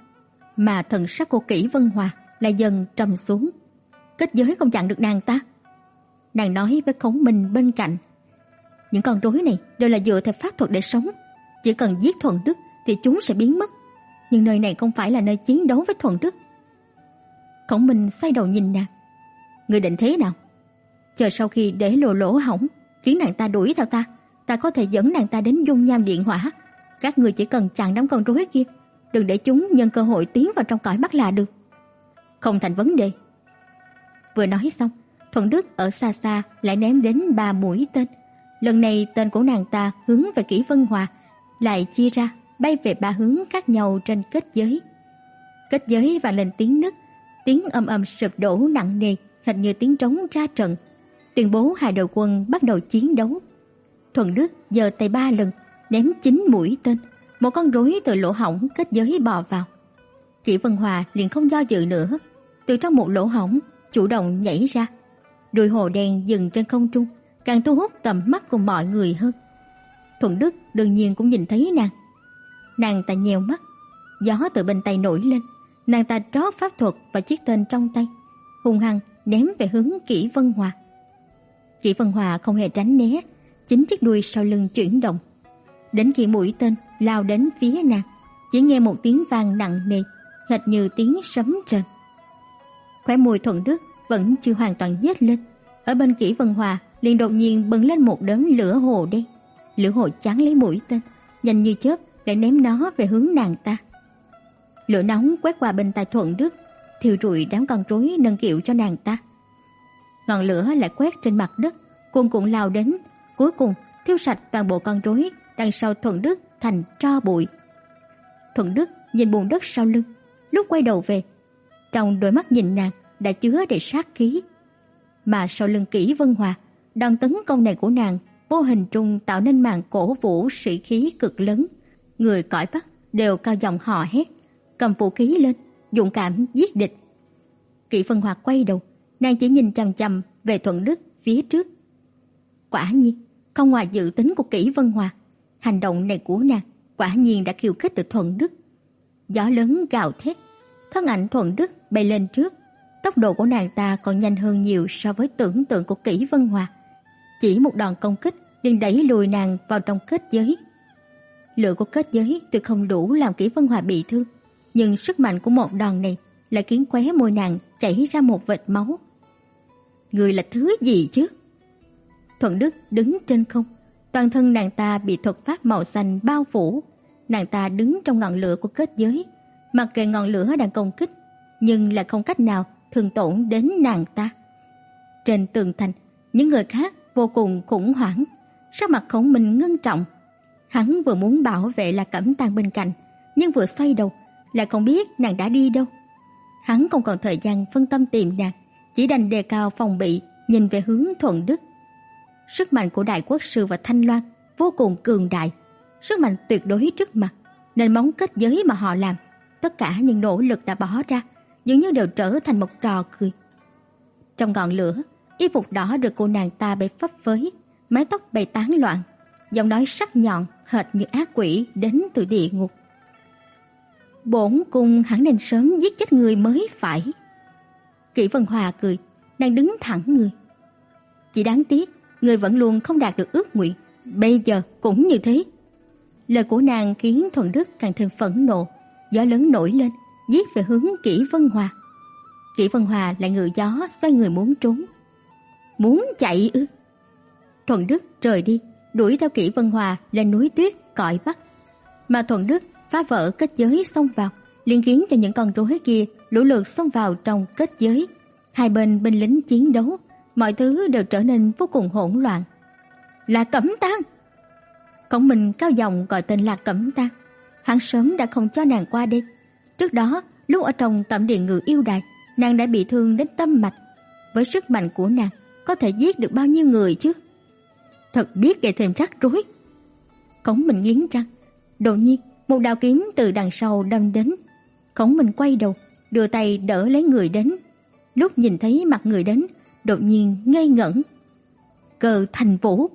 mà thần sắc của Kỷ Vân Hòa lại dần trầm xuống. Kết giới không chặn được nàng ta. Nàng nói với Khổng Minh bên cạnh, những con rối này đều là dựa theo pháp thuật để sống, chỉ cần giết Thuần Đức thì chúng sẽ biến mất. Nhưng nơi này không phải là nơi chiến đấu với Thuần Đức. Khổng Minh xoay đầu nhìn nàng. Người định thế nào? Chờ sau khi để lộ lỗ hỏng, khiến nàng ta đuổi theo ta, ta có thể dẫn nàng ta đến dung nham điện hỏa. Các người chỉ cần chặn đám con rối kia, đừng để chúng nhân cơ hội tiến vào trong cõi Bắc là được. Không thành vấn đề. Vừa nói xong, Thuận Đức ở xa xa lại ném đến ba mũi tên. Lần này tên của nàng ta hướng về Kỷ Vân Hòa, lại chia ra bay về ba hướng khác nhau trên kết giới. Kết giới vang lên tiếng nứt, tiếng âm ầm sụp đổ nặng nề, hình như tiếng trống ra trận, tuyên bố hai đội quân bắt đầu chiến đấu. Thuận Đức giơ tay ba lần, ném chín mũi tên, một con rối từ lỗ hổng kết giới bò vào. Kỷ Vân Hòa liền không do dự nữa, từ trong một lỗ hổng chủ động nhảy ra. Đuôi hồ đen dừng trên không trung, càng thu hút tầm mắt của mọi người hơn. Thuận Đức đương nhiên cũng nhìn thấy nàng. Nàng ta nheo mắt, gió từ bên tay nổi lên, nàng ta trót pháp thuật và chiếc tên trong tay, hung hăng ném về hướng Kỷ Vân Hòa. Kỷ Vân Hòa không hề tránh né, chính chiếc đuôi sau lưng chuyển động. Đến khi mũi tên lao đến phía nàng, chỉ nghe một tiếng vang nặng nề, hệt như tiếng sấm rền. Khóe môi Thuận Đức vẫn chưa hoàn toàn nhếch lên, ở bên Kỷ Vân Hòa liền đột nhiên bừng lên một đốm lửa hồ đen. Lửa hồ chán lấy mũi tên, nhanh như chớp để ném nó về hướng nàng ta. Lửa nóng quét qua bên tai Thuận Đức, thiêu rụi đám con rối nâng kiệu cho nàng ta. Ngọn lửa lại quét trên mặt đất, cuồn cuộn lao đến, cuối cùng thiêu sạch toàn bộ con rối đằng sau Thuận Đức thành tro bụi. Thuận Đức nhìn buồn đất sau lưng, lúc quay đầu về, trong đôi mắt nhìn nàng đã chứa đầy sát khí. Mà sau lưng kỹ Vân Hòa, đòn tấn công này của nàng vô hình trung tạo nên màn cổ vũ sĩ khí cực lớn. Người cõi Bắc đều cao giọng hò hét, cầm vũ khí lên, dũng cảm giết địch. Kỷ Vân Hòa quay đầu, nàng chỉ nhìn chằm chằm về Thuận Đức phía trước. Quả nhiên, không ngoài dự tính của Kỷ Vân Hòa, hành động này của nàng quả nhiên đã khiêu khích được Thuận Đức. Gió lớn gào thét, thân ảnh Thuận Đức bay lên trước, tốc độ của nàng ta còn nhanh hơn nhiều so với tưởng tượng của Kỷ Vân Hòa. Chỉ một đòn công kích liền đẩy lùi nàng vào trong kết giới. Lửa của kết giới tuy không đủ làm Kỷ Vân Hòa bị thương, nhưng sức mạnh của một đòn này lại khiến khóe môi nàng chảy ra một vệt máu. Người là thứ gì chứ? Thuận Đức đứng trên không, toàn thân nàng ta bị thuật pháp màu xanh bao phủ, nàng ta đứng trong ngọn lửa của kết giới, mặc kệ ngọn lửa đang công kích, nhưng lại không cách nào thương tổn đến nàng ta. Trên tường thành, những người khác vô cùng khủng hoảng, sắc mặt Khổng Minh ngưng trọng. Hắn vừa muốn bảo vệ là Cẩm Tang bên cạnh, nhưng vừa xoay đầu lại không biết nàng đã đi đâu. Hắn không còn thời gian phân tâm tìm nàng, chỉ đành đề cao phòng bị, nhìn về hướng Thuận Đức. Sức mạnh của Đại Quốc sư và Thanh Loan vô cùng cường đại, sức mạnh tuyệt đối trước mặt, nên móng kết giới mà họ làm, tất cả những nỗ lực đã bỏ ra, dường như đều trở thành một trò cười. Trong ngọn lửa, y phục đỏ được cô nàng ta bị phấp phới, mái tóc bay tán loạn, giọng nói sắc nhọn hệt như ác quỷ đến từ địa ngục. Bổn cung hẳn nên sớm giết chết người mới phải. Kỷ Vân Hòa cười, đang đứng thẳng người. Chỉ đáng tiếc, người vẫn luôn không đạt được ước nguyện, bây giờ cũng như thế. Lời của nàng khiến Thuận Đức càng thêm phẫn nộ, gió lớn nổi lên, giết về hướng Kỷ Vân Hòa. Kỷ Vân Hòa lại ngự gió xoay người muốn trốn. Muốn chạy ư? Thuận Đức rời đi, đuổi theo Kỷ Vân Hòa lên núi tuyết cõi Bắc. Mà Thuận Đức phá vỡ kết giới xông vào, liền khiến cho những con rối kia lũ lượt xông vào trong kết giới. Hai bên binh lính chiến đấu, mọi thứ đều trở nên vô cùng hỗn loạn. Là Cẩm Tang. Cổng mình cao giọng gọi tên là Cẩm Tang. Hắn sớm đã không cho nàng qua đây. Trước đó, lúc ở trong tẩm điện ngự yêu đài, nàng đã bị thương đến tâm mạch. Với sức mạnh của nàng, có thể giết được bao nhiêu người chứ? Thật biết gây thêm rắc rối. Cổng mình nghiến răng, đột nhiên một đạo kiếm từ đằng sau đâm đến. Khổng Minh quay đầu, đưa tay đỡ lấy người đến. Lúc nhìn thấy mặt người đến, đột nhiên ngây ngẩn. Cờ Thành Vũ,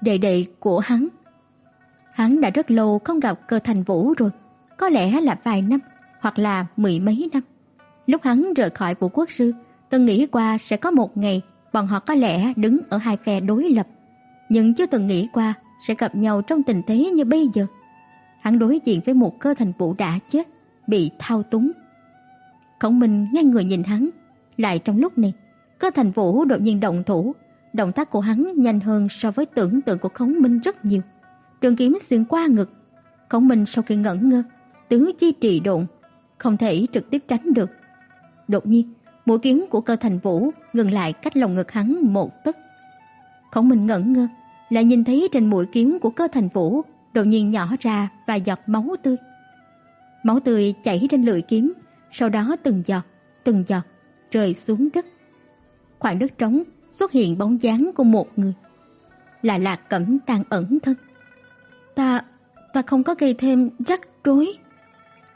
đệ đệ của hắn. Hắn đã rất lâu không gặp cờ Thành Vũ rồi, có lẽ là vài năm hoặc là mười mấy năm. Lúc hắn rời khỏi Vũ Quốc sư, từng nghĩ qua sẽ có một ngày bọn họ có lẽ đứng ở hai phe đối lập, nhưng chưa từng nghĩ qua sẽ gặp nhau trong tình thế như bây giờ hắn đối diện với một cơ thành vũ đã chết, bị thao túng. Khổng Minh nghe người nhìn hắn, lại trong lúc này, cơ thành vũ đột nhiên động thủ, động tác của hắn nhanh hơn so với tưởng tượng của Khổng Minh rất nhiều. Trường kiếm xuyên qua ngực, Khổng Minh sau khi ngẩn ngơ, tứ chi trì độn, không thể trực tiếp tránh được. Đột nhiên, mũi kiếm của cơ thành vũ ngừng lại cách lồng ngực hắn một tấc. Khổng Minh ngẩn ngơ, lại nhìn thấy trên mũi kiếm của cơ thành vũ đột nhiên nhỏ ra và giọt máu tươi. Máu tươi chảy trên lưỡi kiếm, sau đó từng giọt, từng giọt rơi xuống đất. Khoảng đất trống xuất hiện bóng dáng của một người. Là Lạc Cẩm Tang ẩn thân. Ta, ta không có gây thêm rắc rối.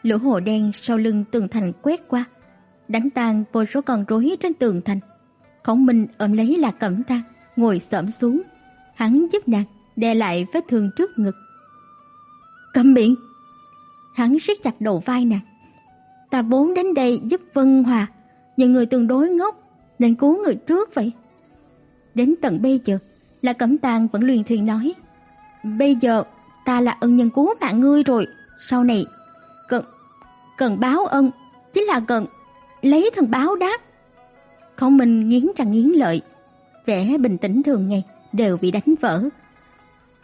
Lửa hồ đen sau lưng tường thành quét qua, đánh tan vô số con rối trên tường thành. Khổng Minh ôm lấy Lạc Cẩm Tang, ngồi xổm xuống, hắn giúp nàng đè lại vết thương trước ngực. Câm miệng. Hắn siết chặt đầu vai nàng. Ta vốn đến đây giúp Vân Hòa, nhưng người tương đối ngốc nên cứu người trước vậy. Đến tận bây giờ, là Cẩm Tang vẫn luyện thuyền nói, bây giờ ta là ân nhân cứu mạng ngươi rồi, sau này cần báo ân, chính là cần lấy thần báo đáp. Không mình nghiến răng nghiến lợi, vẻ bình tĩnh thường ngày đều bị đánh vỡ.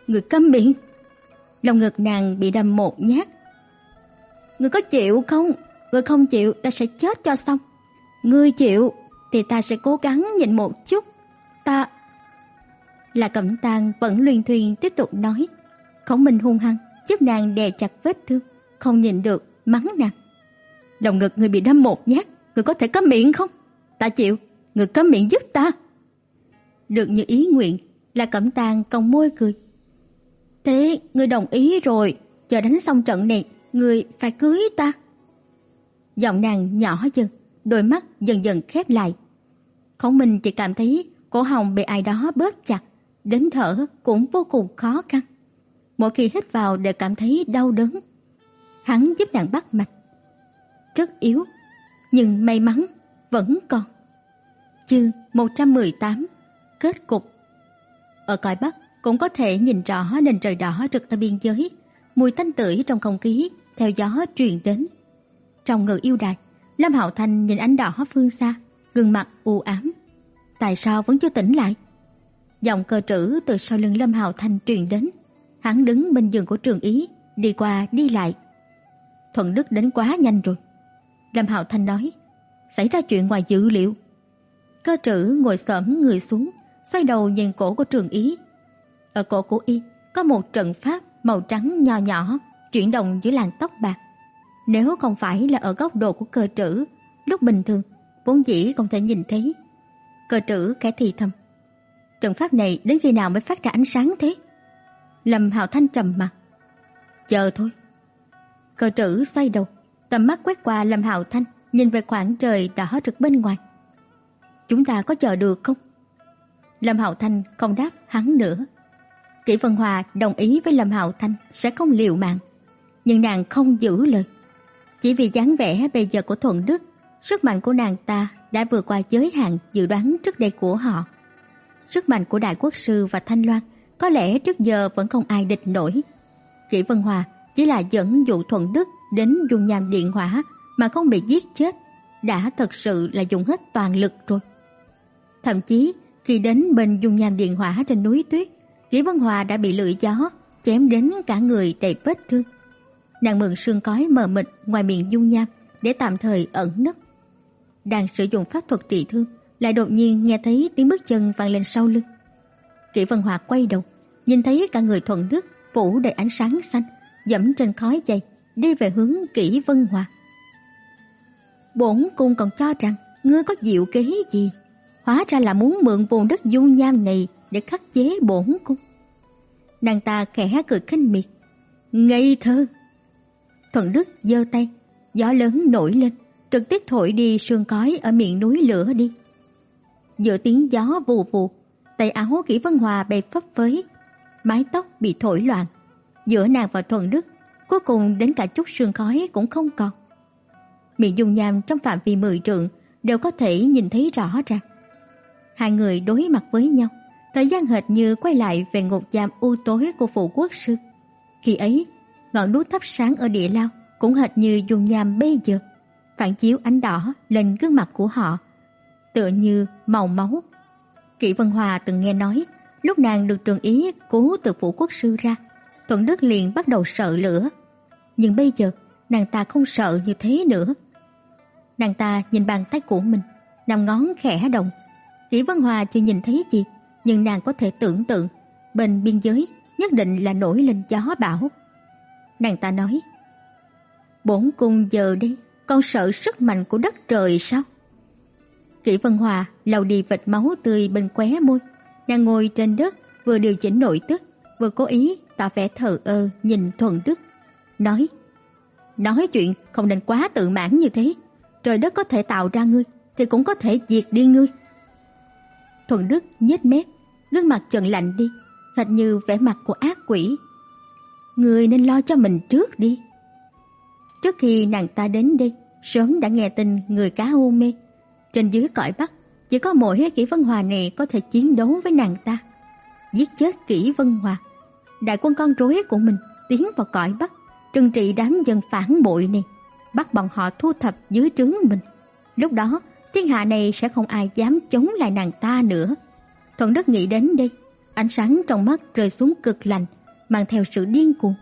Người câm miệng, Lòng ngực nàng bị đâm một nhát. Ngươi có chịu không? Ngươi không chịu ta sẽ chết cho xong. Ngươi chịu thì ta sẽ cố gắng nhịn một chút. Ta... Là cẩm tang vẫn luyên thuyền tiếp tục nói. Khổng minh hung hăng, giúp nàng đè chặt vết thương. Không nhìn được, mắng nàng. Lòng ngực người bị đâm một nhát, người có thể cấm miệng không? Ta chịu, người cấm miệng giúp ta. Được như ý nguyện, là cẩm tang cong môi cười. Thế người đồng ý rồi, chờ đánh xong trận này, người phải cưới ta. Giọng nàng nhỏ dần, đôi mắt dần dần khép lại. Khổng Minh chỉ cảm thấy cổ họng bị ai đó bóp chặt, đến thở cũng vô cùng khó khăn. Mỗi khi hít vào đều cảm thấy đau đớn. Hắn giúp nàng bắt mạch. Rất yếu, nhưng may mắn vẫn còn. Chương 118 Kết cục Ở cõi Bắc, cũng có thể nhìn rõ nền trời đỏ rực ở biên giới, mùi tanh tưởi trong không khí theo gió truyền đến. trong ngự yêu đài, Lâm Hạo Thành nhìn ánh đỏ phương xa, gương mặt u ám. Tại sao vẫn chưa tỉnh lại? Giọng cơ trữ từ sau lưng Lâm Hạo Thành truyền đến. Hắn đứng bên giường của Trường Ý, đi qua đi lại. Thuận Đức đến quá nhanh rồi. Lâm Hạo Thành nói, xảy ra chuyện ngoài dự liệu. Cơ trữ ngồi xổm người xuống, xoay đầu nhìn cổ của Trường Ý. Ở cổ của y có một trận pháp màu trắng nhỏ nhỏ chuyển động dưới làn tóc bạc. Nếu không phải là ở góc độ của cơ trữ, lúc bình thường vốn dĩ không thể nhìn thấy. Cơ trữ khẽ thì thầm. Trận pháp này đến khi nào mới phát ra ánh sáng thế? Lâm Hạo Thanh trầm mặt. Chờ thôi. Cơ trữ xoay đầu, tầm mắt quét qua Lâm Hạo Thanh, nhìn về khoảng trời đỏ rực bên ngoài. Chúng ta có chờ được không? Lâm Hạo Thanh không đáp hắn nữa. Kỷ Vân Hòa đồng ý với Lâm Hạo Thanh sẽ không liều mạng, nhưng nàng không giữ lời. Chỉ vì dáng vẻ bây giờ của Thuận Đức, sức mạnh của nàng ta đã vượt qua giới hạn dự đoán trước đây của họ. Sức mạnh của Đại Quốc sư và Thanh Loan có lẽ trước giờ vẫn không ai địch nổi. Kỷ Vân Hòa chỉ là dẫn dụ Thuận Đức đến dung nham điện hỏa mà không bị giết chết, đã thật sự là dùng hết toàn lực rồi. Thậm chí khi đến bên dung nham điện hỏa trên núi tuyết, Kỷ Vân Hòa đã bị lưỡi gió chém đến cả người đầy vết thương. Nàng mượn sương khói mờ mịt ngoài miệng dung nham để tạm thời ẩn nấp. Đang sử dụng pháp thuật trị thương, lại đột nhiên nghe thấy tiếng bước chân vang lên sau lưng. Kỷ Vân Hòa quay đầu, nhìn thấy cả người Thuận Đức phủ đầy ánh sáng xanh, dẫm trên khói dày, đi về hướng Kỷ Vân Hòa. Bổn cung còn cho rằng ngươi có diệu kế gì, hóa ra là muốn mượn vùng đất dung nham này để khắc chế bổn cung. Nàng ta khẽ cười khinh miệt. Ngây thơ! Thuận Đức giơ tay, gió lớn nổi lên, trực tiếp thổi đi sương khói ở miệng núi lửa đi. Giữa tiếng gió vù vù, tay áo Kỷ Vân Hòa bay phấp phới, mái tóc bị thổi loạn. Giữa nàng và Thuận Đức, cuối cùng đến cả chút sương khói cũng không còn. Miệng dung nham trong phạm vi mười trượng đều có thể nhìn thấy rõ ràng. Hai người đối mặt với nhau, thời gian hệt như quay lại về ngục giam u tối của phụ quốc sư. Khi ấy, ngọn đuốc thắp sáng ở địa lao cũng hệt như dung nham bây giờ, phản chiếu ánh đỏ lên gương mặt của họ, tựa như màu máu. Kỷ Vân Hòa từng nghe nói, lúc nàng được trường ý cứu từ phủ quốc sư ra, Thuận Đức liền bắt đầu sợ lửa. Nhưng bây giờ, nàng ta không sợ như thế nữa. Nàng ta nhìn bàn tay của mình, nằm ngón khẽ động. Kỷ Vân Hòa chưa nhìn thấy gì, nhưng nàng có thể tưởng tượng, bên biên giới nhất định là nổi lên gió bão. Nàng ta nói, Bổn cung giờ đây, con sợ sức mạnh của đất trời sao? Kỷ Vân Hòa lau đi vệt máu tươi bên khóe môi, nàng ngồi trên đất, vừa điều chỉnh nội tức, vừa cố ý tỏ vẻ thờ ơ nhìn Thuần Đức, nói: "Nói chuyện không nên quá tự mãn như thế, trời đất có thể tạo ra ngươi thì cũng có thể diệt đi ngươi." Thuần Đức nhếch mép, gương mặt trần lạnh đi, hệt như vẻ mặt của ác quỷ. "Ngươi nên lo cho mình trước đi." Trước khi nàng ta đến đây, sớm đã nghe tin người cá hôn mê. Trên dưới cõi Bắc, chỉ có mỗi Kỷ Vân Hòa này có thể chiến đấu với nàng ta. Giết chết Kỷ Vân Hòa. Đại quân con rối của mình tiến vào cõi Bắc, trừng trị đám dân phản bội này, bắt bọn họ thu thập dưới trướng mình. Lúc đó, thiên hạ này sẽ không ai dám chống lại nàng ta nữa. Thuận Đức nghĩ đến đây, ánh sáng trong mắt rơi xuống cực lạnh, mang theo sự điên cuồng.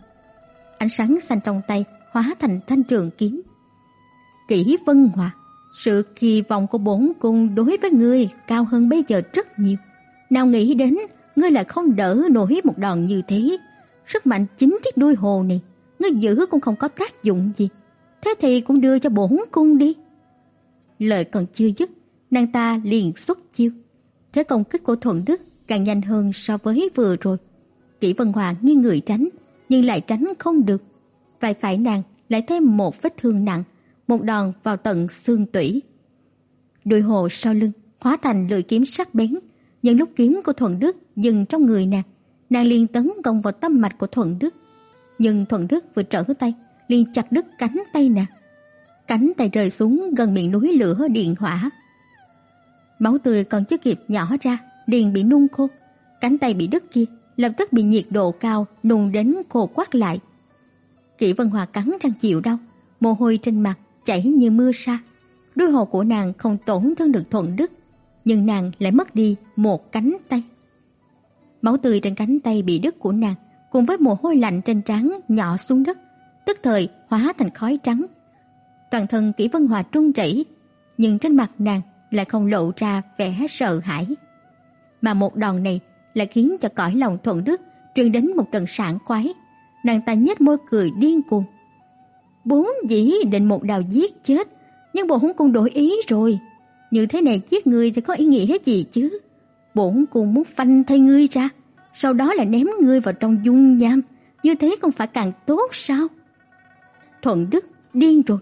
Ánh sáng xanh trong tay hóa thành thanh trường kiếm. Kỷ Vân Hòa, sự kỳ vọng của bổn cung đối với ngươi cao hơn bây giờ rất nhiều. Nào nghĩ đến ngươi lại không đỡ nổi một đòn như thế. Sức mạnh chính chiếc đuôi hồ này, ngươi giữ cũng không có tác dụng gì. Thế thì cũng đưa cho bổn cung đi. Lời còn chưa dứt, nàng ta liền xuất chiêu. Thế công kích của Thuận Đức càng nhanh hơn so với vừa rồi. Kỷ Vân Hòa nghiêng người tránh, nhưng lại tránh không được vai phải nàng lại thêm một vết thương nặng, một đòn vào tận xương tủy. Đuôi hồ sau lưng hóa thành lưỡi kiếm sắc bén, nhưng lúc kiếm của Thuận Đức dừng trong người nàng, nàng liền tấn công vào tâm mạch của Thuận Đức. Nhưng Thuận Đức vừa trở tay, liền chặt đứt cánh tay nàng. Cánh tay rơi xuống gần miệng núi lửa điện hỏa. Máu tươi còn chưa kịp nhỏ ra, liền bị nung khô. Cánh tay bị đứt kia lập tức bị nhiệt độ cao nung đến khô quắt lại. Kỷ Vân Hòa cắn răng chịu đau, mồ hôi trên mặt chảy như mưa sa. Đôi hồ của nàng không tổn thương được Thuận Đức, nhưng nàng lại mất đi một cánh tay. Máu tươi trên cánh tay bị đứt của nàng cùng với mồ hôi lạnh trên trán nhỏ xuống đất, tức thời hóa thành khói trắng. Toàn thân Kỷ Vân Hòa trung chảy, nhưng trên mặt nàng lại không lộ ra vẻ sợ hãi. Mà một đòn này lại khiến cho cõi lòng Thuận Đức truyền đến một trận sảng khoái. Nàng ta nhếch môi cười điên cuồng. Bốn dĩ định một đào giết chết, nhưng bộ huống cũng đổi ý rồi. Như thế này giết người thì có ý nghĩa hết gì chứ? Bổn cung muốn phanh thay ngươi ra, sau đó là ném ngươi vào trong dung nham, như thế không phải càng tốt sao? Thuận Đức điên rồi.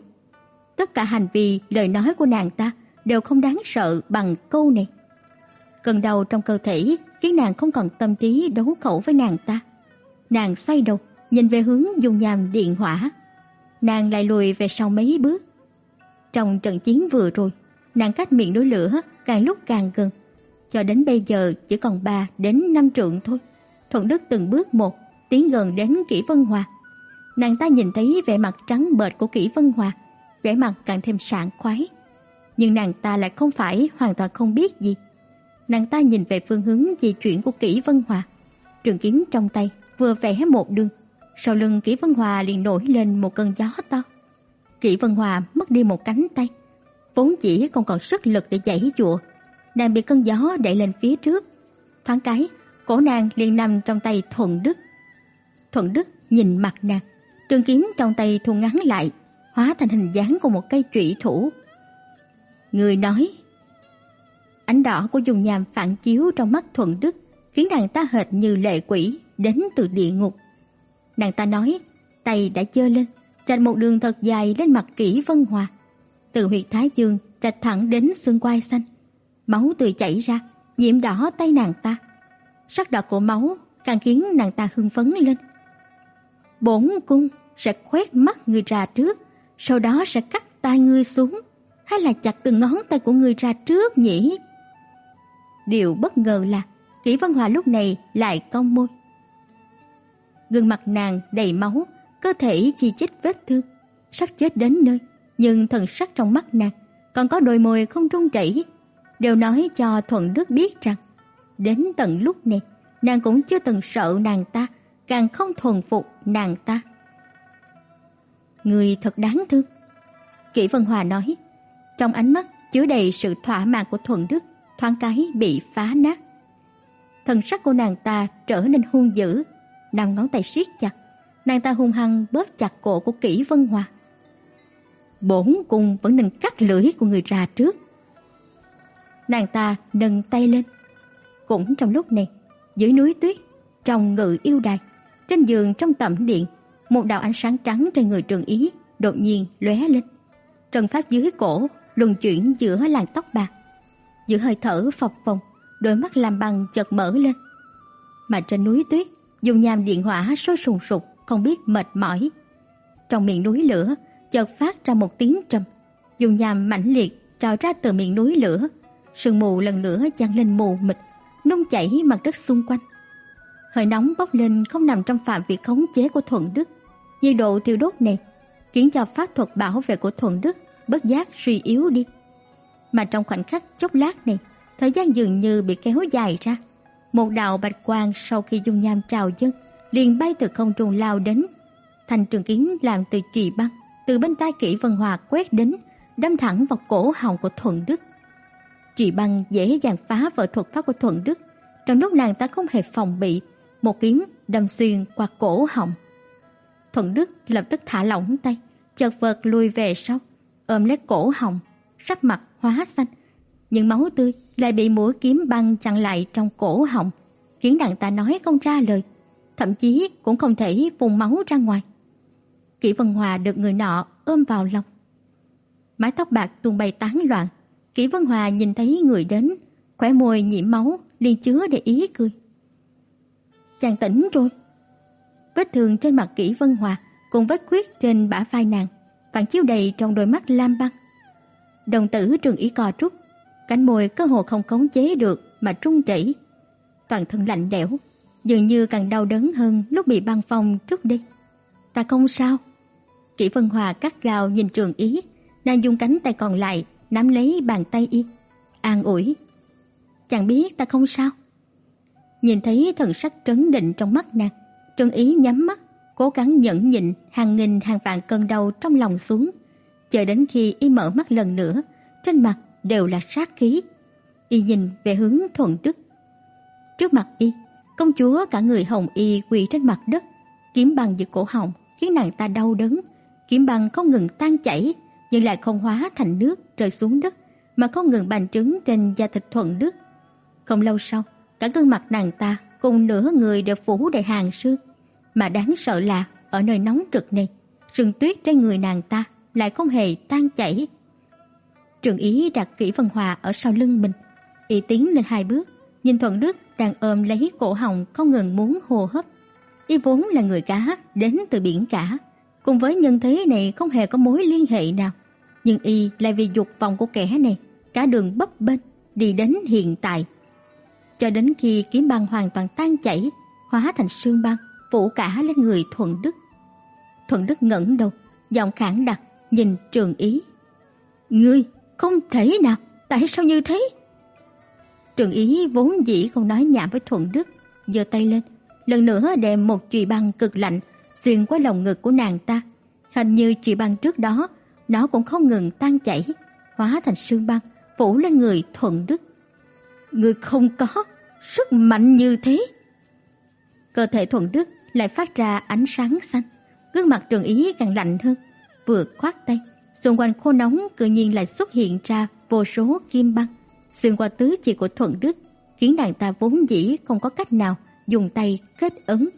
Tất cả hành vi, lời nói của nàng ta đều không đáng sợ bằng câu này. Cơn đau trong cơ thể khiến nàng không còn tâm trí đấu khẩu với nàng ta. Nàng xoay đầu, nhìn về hướng dung nham điện hỏa. Nàng lại lùi về sau mấy bước. Trong trận chiến vừa rồi, nàng cách miệng đối lửa càng lúc càng gần. Cho đến bây giờ chỉ còn 3 đến 5 trượng thôi. Thuận Đức từng bước một tiến gần đến Kỷ Vân Hòa. Nàng ta nhìn thấy vẻ mặt trắng bệch của Kỷ Vân Hòa, vẻ mặt càng thêm sảng khoái. Nhưng nàng ta lại không phải hoàn toàn không biết gì. Nàng ta nhìn về phương hướng di chuyển của Kỷ Vân Hòa. Trường kiếm trong tay vừa vẽ một đường, sau lưng Kỷ Vân Hòa liền nổi lên một cơn gió to. Kỷ Vân Hòa mất đi một cánh tay, vốn chỉ không còn sức lực để giãy giụa, nàng bị cơn gió đẩy lên phía trước. Thoáng cái, cổ nàng liền nằm trong tay Thuận Đức. Thuận Đức nhìn mặt nàng, trường kiếm trong tay thu ngắn lại, hóa thành hình dáng của một cây chủy thủ. Người nói, ánh đỏ của dùng nhàm phản chiếu trong mắt Thuận Đức, khiến nàng ta hệt như lệ quỷ đến từ địa ngục. Nàng ta nói, tay đã dơ lên, rạch một đường thật dài lên mặt kỹ Vân Hòa. Từ huyệt thái dương rạch thẳng đến xương quai xanh. Máu tươi chảy ra, nhiễm đỏ tay nàng ta. Sắc đỏ của máu càng khiến nàng ta hưng phấn lên. Bổn cung sẽ khoét mắt người ra trước, sau đó sẽ cắt tay ngươi xuống, hay là chặt từng ngón tay của người ra trước nhỉ? Điều bất ngờ là Kỷ Văn Hòa lúc này lại cong môi. Gương mặt nàng đầy máu, cơ thể chi chít vết thương, sắp chết đến nơi, nhưng thần sắc trong mắt nàng còn có đôi môi không trung chảy, đều nói cho Thuận Đức biết rằng đến tận lúc này nàng cũng chưa từng sợ nàng ta, càng không thuần phục nàng ta. Người thật đáng thương. Kỷ Vân Hòa nói, trong ánh mắt chứa đầy sự thỏa mãn của Thuận Đức, thoáng cái bị phá nát. Thần sắc của nàng ta trở nên hung dữ, năm ngón tay siết chặt, nàng ta hung hăng bóp chặt cổ của Kỷ Vân Hòa. Bổn cung vẫn nên cắt lưỡi của người ra trước. Nàng ta nâng tay lên. Cũng trong lúc này, dưới núi tuyết, trong ngự yêu đài, trên giường trong tẩm điện, một đạo ánh sáng trắng trên người Trường Ý đột nhiên lóe lên. Trần phát dưới cổ luân chuyển giữa làn tóc bạc, giữa hơi thở phập phồng, đôi mắt làm bằng chợt mở lên. Mà trên núi tuyết, dùng nham điện hỏa sôi sùng sục, không biết mệt mỏi. Trong miệng núi lửa, chợt phát ra một tiếng trầm, dùng nham mãnh liệt trào ra từ miệng núi lửa, sương mù lần nữa dâng lên mù mịt, nung chảy mặt đất xung quanh. Hơi nóng bốc lên không nằm trong phạm vi khống chế của Thuận Đức. Nhiệt độ thiêu đốt này khiến cho pháp thuật bảo vệ của Thuận Đức bất giác suy yếu đi. Mà trong khoảnh khắc chốc lát này, thời gian dường như bị kéo dài ra. Một đạo bạch quang sau khi dung nham trào dâng, liền bay từ không trung lao đến. Thành trường kiếm làm từ kỳ băng, từ bên tai kỹ Vân Hòa quét đến, đâm thẳng vào cổ họng của Thuận Đức. Trì băng dễ dàng phá vỡ thuật pháp của Thuận Đức, trong lúc nàng ta không hề phòng bị, một kiếm đâm xuyên qua cổ họng. Thuận Đức lập tức thả lỏng tay, chợt vật lùi về sau, ôm lấy cổ họng, sắc mặt hóa xanh, nhưng máu tươi lại bị mũi kiếm băng chặn lại trong cổ họng, khiến nàng ta nói không ra lời, thậm chí cũng không thể phun máu ra ngoài. Kỷ Vân Hòa được người nọ ôm vào lòng. Mái tóc bạc tung bay tán loạn, Kỷ Vân Hòa nhìn thấy người đến, khóe môi nhiễm máu, liền chứa để ý cười. Chàng tỉnh rồi. Vết thương trên mặt Kỷ Vân Hòa cùng vết khuyết trên bả vai nàng phản chiếu đầy trong đôi mắt lam băng. Đồng tử trường ý co trúc, cánh môi cơ hồ không khống chế được mà trung chảy. Toàn thân lạnh lẽo, dường như càng đau đớn hơn lúc bị băng phong trút đi. Ta không sao. Kỷ Vân Hòa cắt gao nhìn trường ý, nàng dùng cánh tay còn lại nắm lấy bàn tay y, an ủi. chẳng biết ta không sao." Nhìn thấy thần sắc trấn định trong mắt nàng, Trương Ý nhắm mắt, cố gắng nhẫn nhịn hàng nghìn hàng vạn cơn đau trong lòng xuống, chờ đến khi y mở mắt lần nữa, trên mặt đều là sát khí. Y nhìn về hướng Thuận Đức. Trước mặt y, công chúa cả người hồng y quỳ trên mặt đất, kiếm bằng giữa cổ họng khiến nàng ta đau đớn, kiếm bằng không ngừng tan chảy nhưng lại không hóa thành nước rơi xuống đất mà không ngừng bành trướng trên da thịt Thuận Đức. Không lâu sau, cả gương mặt nàng ta cùng nửa người đều phủ đầy hàng sương, mà đáng sợ là ở nơi nóng trực này, sương tuyết trên người nàng ta lại không hề tan chảy. Trường Ý đặt kỹ Vân Hòa ở sau lưng mình, y tiến lên hai bước, nhìn Thuận Đức đang ôm lấy cổ họng không ngừng muốn hô hấp. Y vốn là người cá đến từ biển cả, cùng với nhân thế này không hề có mối liên hệ nào, nhưng y lại vì dục vọng của kẻ này, cả đường bấp bênh đi đến hiện tại. Cho đến khi kiếm băng hoàn toàn tan chảy, hóa thành sương băng, phủ cả lên người Thuận Đức. Thuận Đức ngẩng đầu, giọng khản đặc nhìn Trường Ý. "Ngươi không thể nào, tại sao như thế?" Trường Ý vốn dĩ không nói nhảm với Thuận Đức, giơ tay lên, lần nữa đem một chùy băng cực lạnh xuyên qua lồng ngực của nàng ta. Hình như chùy băng trước đó, nó cũng không ngừng tan chảy, hóa thành sương băng phủ lên người Thuận Đức. Người không có sức mạnh như thế. Cơ thể Thuận Đức lại phát ra ánh sáng xanh, gương mặt Trường Ý càng lạnh hơn, vừa khoát tay, xung quanh khô nóng tự nhiên lại xuất hiện ra vô số kim băng xuyên qua tứ chi của Thuận Đức, khiến nàng ta vốn dĩ không có cách nào dùng tay kết ấn.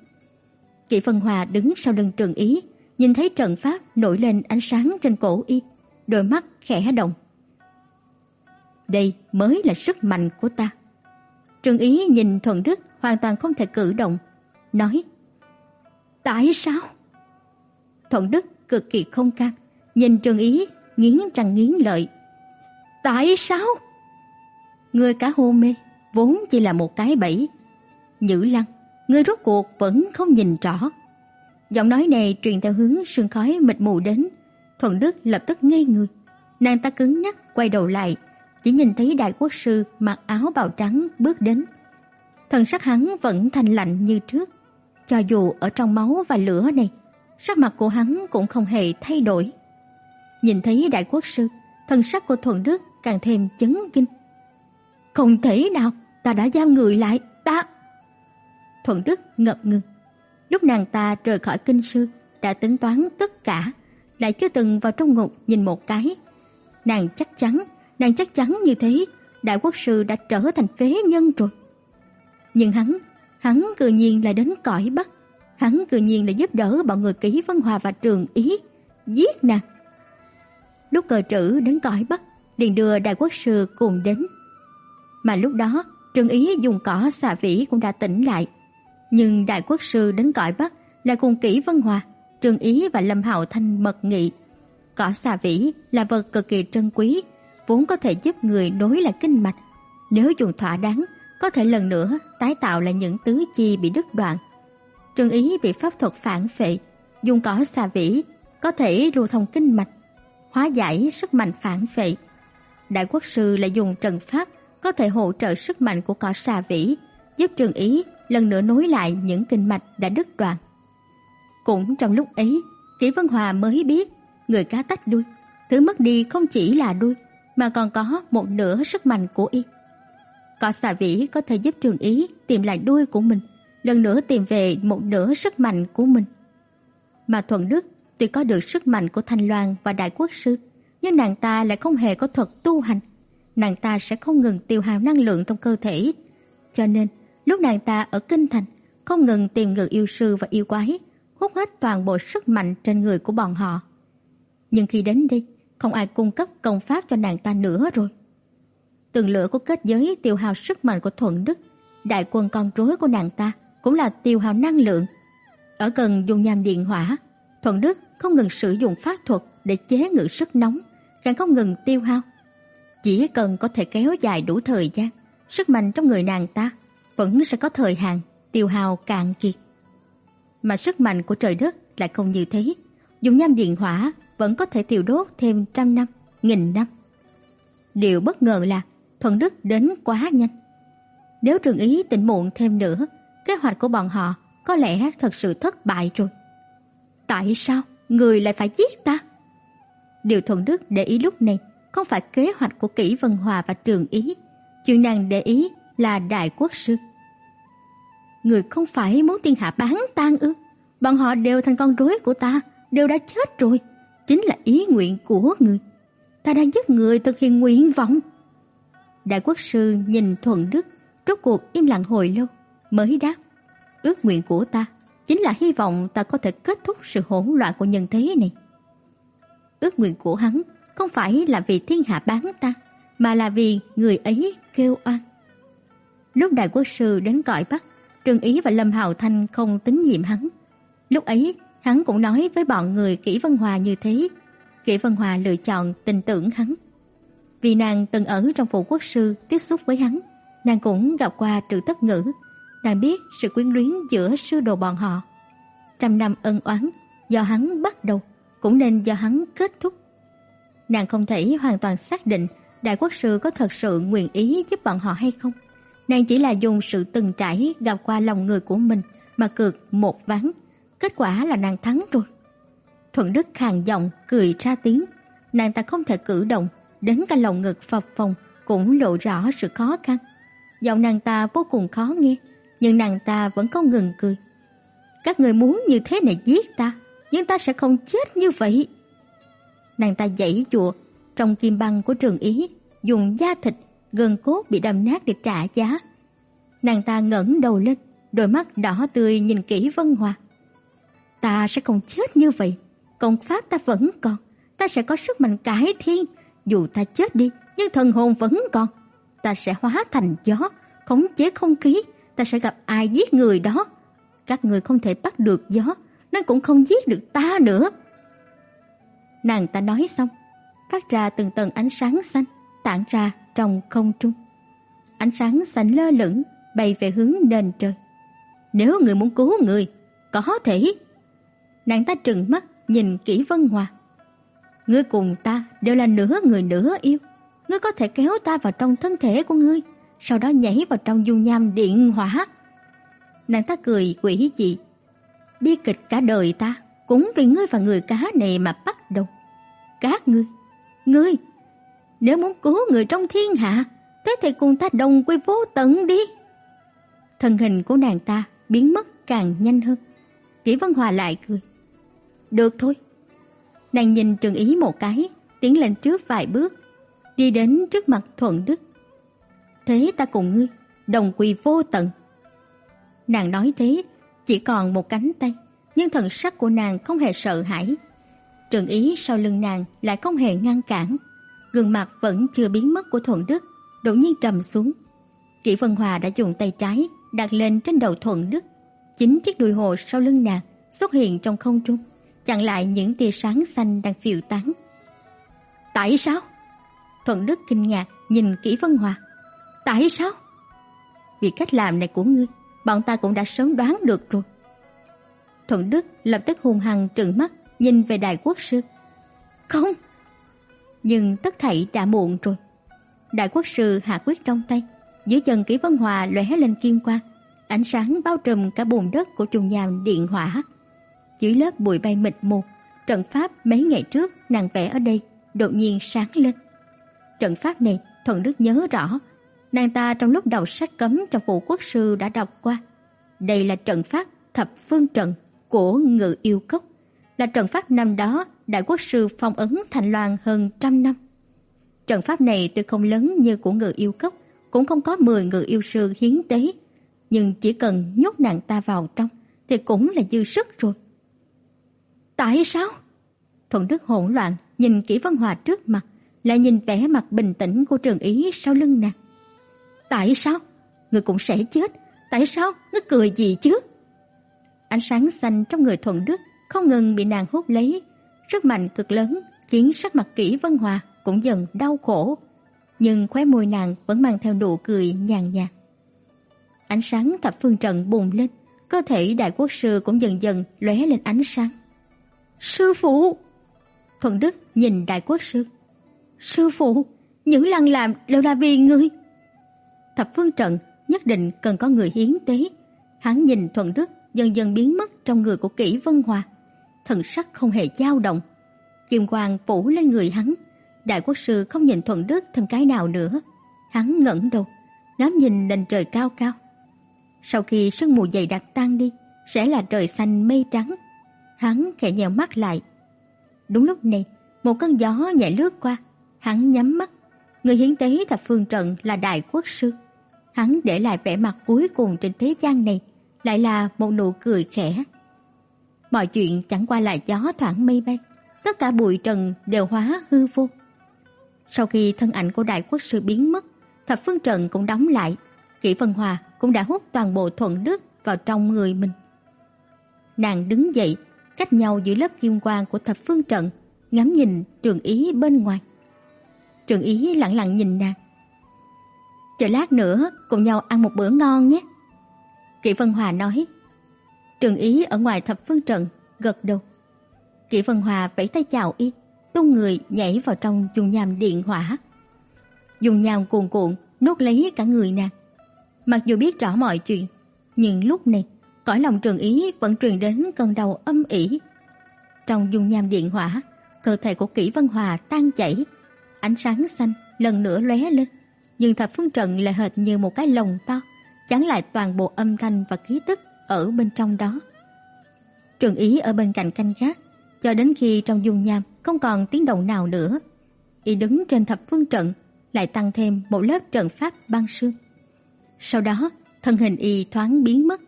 Kỷ Vân Hòa đứng sau lưng Trường Ý, nhìn thấy trận pháp nổi lên ánh sáng trên cổ y, đôi mắt khẽ động. Đây mới là sức mạnh của ta. Trường Ý nhìn Thuận Đức hoàn toàn không thể cử động, nói: "Tại sao?" Thuận Đức cực kỳ không cam, nhìn Trường Ý nghiến răng nghiến lợi. "Tại sao?" Người cả hôn mê vốn chỉ là một cái bẫy. Nhữ Lăng, ngươi rốt cuộc vẫn không nhìn rõ. Giọng nói này truyền theo hướng sương khói mịt mù đến, Thuận Đức lập tức ngây người. Nàng ta cứng nhắc quay đầu lại, chỉ nhìn thấy đại quốc sư mặc áo bào trắng bước đến. Thần sắc hắn vẫn thanh lạnh như trước, cho dù ở trong máu và lửa này, sắc mặt của hắn cũng không hề thay đổi. Nhìn thấy đại quốc sư, thần sắc của Thuận Đức càng thêm chấn kinh. Không thể nào, ta đã giam người lại, ta. Thuận Đức ngập ngừng. Lúc nàng ta rời khỏi kinh sư, đã tính toán tất cả, lại chưa từng vào trong ngục nhìn một cái. Nàng chắc chắn, nàng chắc chắn như thế, đại quốc sư đã trở thành phế nhân rồi. Nhưng hắn, hắn cư nhiên lại đến cõi Bắc, hắn cư nhiên là giúp đỡ bọn người ký văn Hòa và Trường Ý, giết nàng. Lúc cờ trữ đến cõi Bắc, liền đưa đại quốc sư cùng đến. Mà lúc đó, trường Ý dùng cỏ xà vĩ cũng đã tỉnh lại. Nhưng đại quốc sư đến cõi Bắc là cùng kỹ Vân Hòa, Trương Ý và Lâm Hạo Thanh mật nghị. Cỏ xà vĩ là vật cực kỳ trân quý, vốn có thể giúp người nối lại kinh mạch. Nếu dùng thỏa đáng, có thể lần nữa tái tạo lại những tứ chi bị đứt đoạn. Trương Ý bị pháp thuật phản phệ, dùng cỏ xà vĩ có thể lưu thông kinh mạch, hóa giải sức mạnh phản phệ. Đại quốc sư lại dùng trận pháp có thể hỗ trợ sức mạnh của cỏ xà vĩ, giúp Trường Ý lần nữa nối lại những kinh mạch đã đứt đoạn. Cũng trong lúc ấy, Kỷ Vân Hòa mới biết người cá tách đuôi, thứ mất đi không chỉ là đuôi mà còn có một nửa sức mạnh của y. Cỏ xà vĩ có thể giúp Trường Ý tìm lại đuôi của mình, lần nữa tìm về một nửa sức mạnh của mình. Mà Thuận Đức tuy có được sức mạnh của Thanh Loan và Đại Quốc sư, nhưng nàng ta lại không hề có thuật tu hành nàng ta sẽ không ngừng tiêu hao năng lượng trong cơ thể. Cho nên, lúc nàng ta ở kinh thành, không ngừng tìm người yêu sư và yêu quái, hút hết toàn bộ sức mạnh trên người của bọn họ. Nhưng khi đến đây, không ai cung cấp công pháp cho nàng ta nữa rồi. Tường lửa của kết giới tiêu hao sức mạnh của Thuận Đức, đại quân con rối của nàng ta cũng là tiêu hao năng lượng. Ở gần dùng nham điện hỏa, Thuận Đức không ngừng sử dụng pháp thuật để chế ngự sức nóng, càng không ngừng tiêu hao chỉ cần có thể kéo dài đủ thời gian, sức mạnh trong người nàng ta vẫn sẽ có thời hạn tiêu hao cạn kiệt. Mà sức mạnh của trời đất lại không như thế, dùng nham điện hỏa vẫn có thể tiêu đốt thêm trăm năm, nghìn năm. Điều bất ngờ là Thuận Đức đến quá nhanh. Nếu trường ý tỉnh muộn thêm nữa, kế hoạch của bọn họ có lẽ thật sự thất bại rồi. Tại sao người lại phải giết ta? Điều Thuận Đức để ý lúc này không phải kế hoạch của Kỷ Vân Hòa và Trường Ý, chuyện nàng để ý là Đại Quốc sư. Người không phải muốn thiên hạ bán tan ư? Bọn họ đều thành con rối của ta, đều đã chết rồi, chính là ý nguyện của người. Ta đang giúp người thực hiện nguyện vọng. Đại quốc sư nhìn Thuận Đức, rốt cuộc im lặng hồi lâu, mới đáp: "Ước nguyện của ta chính là hy vọng ta có thể kết thúc sự hỗn loạn của nhân thế này." Ước nguyện của hắn không phải là vì thiên hạ bán ta, mà là vì người ấy kêu oan. Lúc đại quốc sư đến cõi Bắc, Trương Ý và Lâm Hạo Thanh không tín nhiệm hắn. Lúc ấy, hắn cũng nói với bọn người Kỷ Vân Hòa như thế. Kỷ Vân Hòa lựa chọn tin tưởng hắn. Vì nàng từng ở trong phủ quốc sư tiếp xúc với hắn, nàng cũng gặp qua Trừ Tất Ngữ, nàng biết sự quyến luyến giữa sư đồ bọn họ. Trăm năm ân oán do hắn bắt đầu, cũng nên do hắn kết thúc. Nàng không thể hoàn toàn xác định đại quốc sư có thật sự nguyện ý giúp bọn họ hay không. Nàng chỉ là dùng sự từng trải gặp qua lòng người của mình mà cược một ván, kết quả là nàng thắng rồi. Thuận Đức khàn giọng cười ra tiếng, nàng ta không thể cử động, đến cả lồng ngực phập phồng cũng lộ rõ sự khó khăn. Giọng nàng ta vô cùng khó nghe, nhưng nàng ta vẫn không ngừng cười. Các người muốn như thế này giết ta, nhưng ta sẽ không chết như vậy. Nàng ta giãy giụa trong kim băng của Trường Ý, dùng da thịt gần cốt bị đâm nát để trả giá. Nàng ta ngẩng đầu lên, đôi mắt đỏ tươi nhìn kỹ Vân hoa. Ta sẽ không chết như vậy, công pháp ta vẫn còn, ta sẽ có sức mạnh cải thiên, dù ta chết đi, nhưng thần hồn vẫn còn. Ta sẽ hóa thành gió, khống chế không khí, ta sẽ gặp ai giết người đó. Các người không thể bắt được gió, nên cũng không giết được ta nữa. Nàng ta nói xong, phát ra từng tầng ánh sáng xanh tản ra trong không trung. Ánh sáng xanh lơ lửng bay về hướng nền trời. Nếu người muốn cứu người, có thể. Nàng ta trừng mắt nhìn kỹ Vân Hòa. Ngươi cùng ta đều là nửa người nửa yêu. Ngươi có thể kéo ta vào trong thân thể của ngươi, sau đó nhảy vào trong dung nham điện hỏa. Nàng ta cười quỷ dị. Bi kịch cả đời ta cũng vì ngươi và người cá này mà bắt đầu. Các ngươi, ngươi nếu muốn cứu người trong thiên hạ, thế thì cùng ta đồng quy vô tận đi. Thân hình của nàng ta biến mất càng nhanh hơn. Kỷ Vân Hòa lại cười. Được thôi. Nàng nhìn Trừng Ý một cái, tiến lên trước vài bước, đi đến trước mặt Thuận Đức. Thế ta cùng ngươi, đồng quy vô tận. Nàng nói thế, chỉ còn một cánh tay, nhưng thần sắc của nàng không hề sợ hãi. Trừng Ý sau lưng nàng lại không hề ngăn cản gương mặt vẫn chưa biến mất của Thuận Đức đột nhiên trầm xuống. Kỷ Vân Hòa đã dùng tay trái đặt lên trên đầu Thuận Đức, chính chiếc đuôi hồ sau lưng nàng xuất hiện trong không trung, chặn lại những tia sáng xanh đang phiêu tán. Tại sao? Thuận Đức kinh ngạc nhìn Kỷ Vân Hòa. Tại sao? Vì cách làm này của ngươi, bọn ta cũng đã sớm đoán được rồi. Thuận Đức lập tức hung hăng trừng mắt nhìn về Đại Quốc sư. "Không, nhưng tất thảy đã muộn rồi. Đại quốc sư hạ quyết trong tay, dưới chân ký Vân Hòa lóe lên kim quang, ánh sáng bao trùm cả bùn đất của trùng nhàm điện hỏa. Dưới lớp bụi bay mịt mù, trận pháp mấy ngày trước nàng vẽ ở đây đột nhiên sáng lên. Trận pháp này Thuận Đức nhớ rõ, nàng ta trong lúc đọc sách cấm trong phủ quốc sư đã đọc qua. Đây là trận pháp thập phương trận của Ngự Yêu Cốc, là trận pháp năm đó đại quốc sư phong ấn Thành Loan hơn trăm năm. Trận pháp này tuy không lớn như của người yêu cốc, cũng không có 10 người yêu sư hiến tế, nhưng chỉ cần nhốt nàng ta vào trong thì cũng là dư sức rồi. Tại sao? Thuận Đức hỗn loạn nhìn kỹ Văn Hòa trước mặt, lại nhìn vẻ mặt bình tĩnh của Trường Ý sau lưng nàng. Tại sao? Người cũng sẽ chết, tại sao? Ngươi cười gì chứ? Ánh sáng xanh trong người Thuận Đức không ngừng bị nàng hút lấy, Sức mạnh cực lớn khiến sắc mặt kỹ Vân Hòa cũng dần đau khổ, nhưng khóe môi nàng vẫn mang theo nụ cười nhàn nhạt. Ánh sáng thập phương trận bùng lên, cơ thể đại quốc sư cũng dần dần lóe lên ánh sáng. "Sư phụ!" Thuận Đức nhìn đại quốc sư. Sư phụ, những lần làm đều là vì ngươi. Thập phương trận nhất định cần có người hiến tế. Hắn nhìn Thuận Đức dần dần biến mất trong người của Kỷ Vân Hòa. Thần sắc không hề dao động. Kim quang phủ lên người hắn. Đại quốc sư không nhìn Thuận Đức thêm cái nào nữa. Hắn ngẩng đầu, ngắm nhìn lên trời cao cao. Sau khi sương mù dày đặc tan đi, sẽ là trời xanh mây trắng. Hắn khẽ nhèo mắt lại. Đúng lúc này, một cơn gió nhẹ lướt qua, hắn nhắm mắt. Người hiến tế thập phương trận là đại quốc sư. Hắn để lại vẻ mặt cuối cùng trên thế gian này, lại là một nụ cười khẽ. Mọi chuyện chẳng qua là gió thoảng mây bay, tất cả bụi trần đều hóa hư vô. Sau khi thân ảnh của đại quốc sư biến mất, thập phương trận cũng đóng lại, Kỷ Vân Hòa cũng đã hút toàn bộ thuận đức vào trong người mình. Nàng đứng dậy, cách nhau giữa lớp kim quang của thập phương trận, ngắm nhìn trường ý bên ngoài. Trường ý lặng lặng nhìn nàng. Chờ lát nữa cùng nhau ăn một bữa ngon nhé. Kỷ Vân Hòa nói. Trường ý ở ngoài thập phương trận, gật đầu. Kỷ Vân Hòa vẫy tay chào y, tung người nhảy vào trong dung nham điện hỏa. Dùng nham cuồn cuộn nuốt lấy cả người nàng. Mặc dù biết rõ mọi chuyện, nhưng lúc này, cõi lòng Trường Ý vẫn truyền đến cơn đau âm ỉ. Trong dung nham điện hỏa, cơ thể của Kỷ Vân Hòa tan chảy, ánh sáng xanh lần nữa lóe lên, nhưng thập phương trận lại hệt như một cái lồng to, chắn lại toàn bộ âm thanh và khí tức ở bên trong đó. Trường Ý ở bên cạnh canh gác, cho đến khi trong dung nham không còn tiếng động nào nữa, y đứng trên thập phương trận, lại tăng thêm một lớp trận pháp băng sương. Sau đó, thân hình y thoáng biến mất,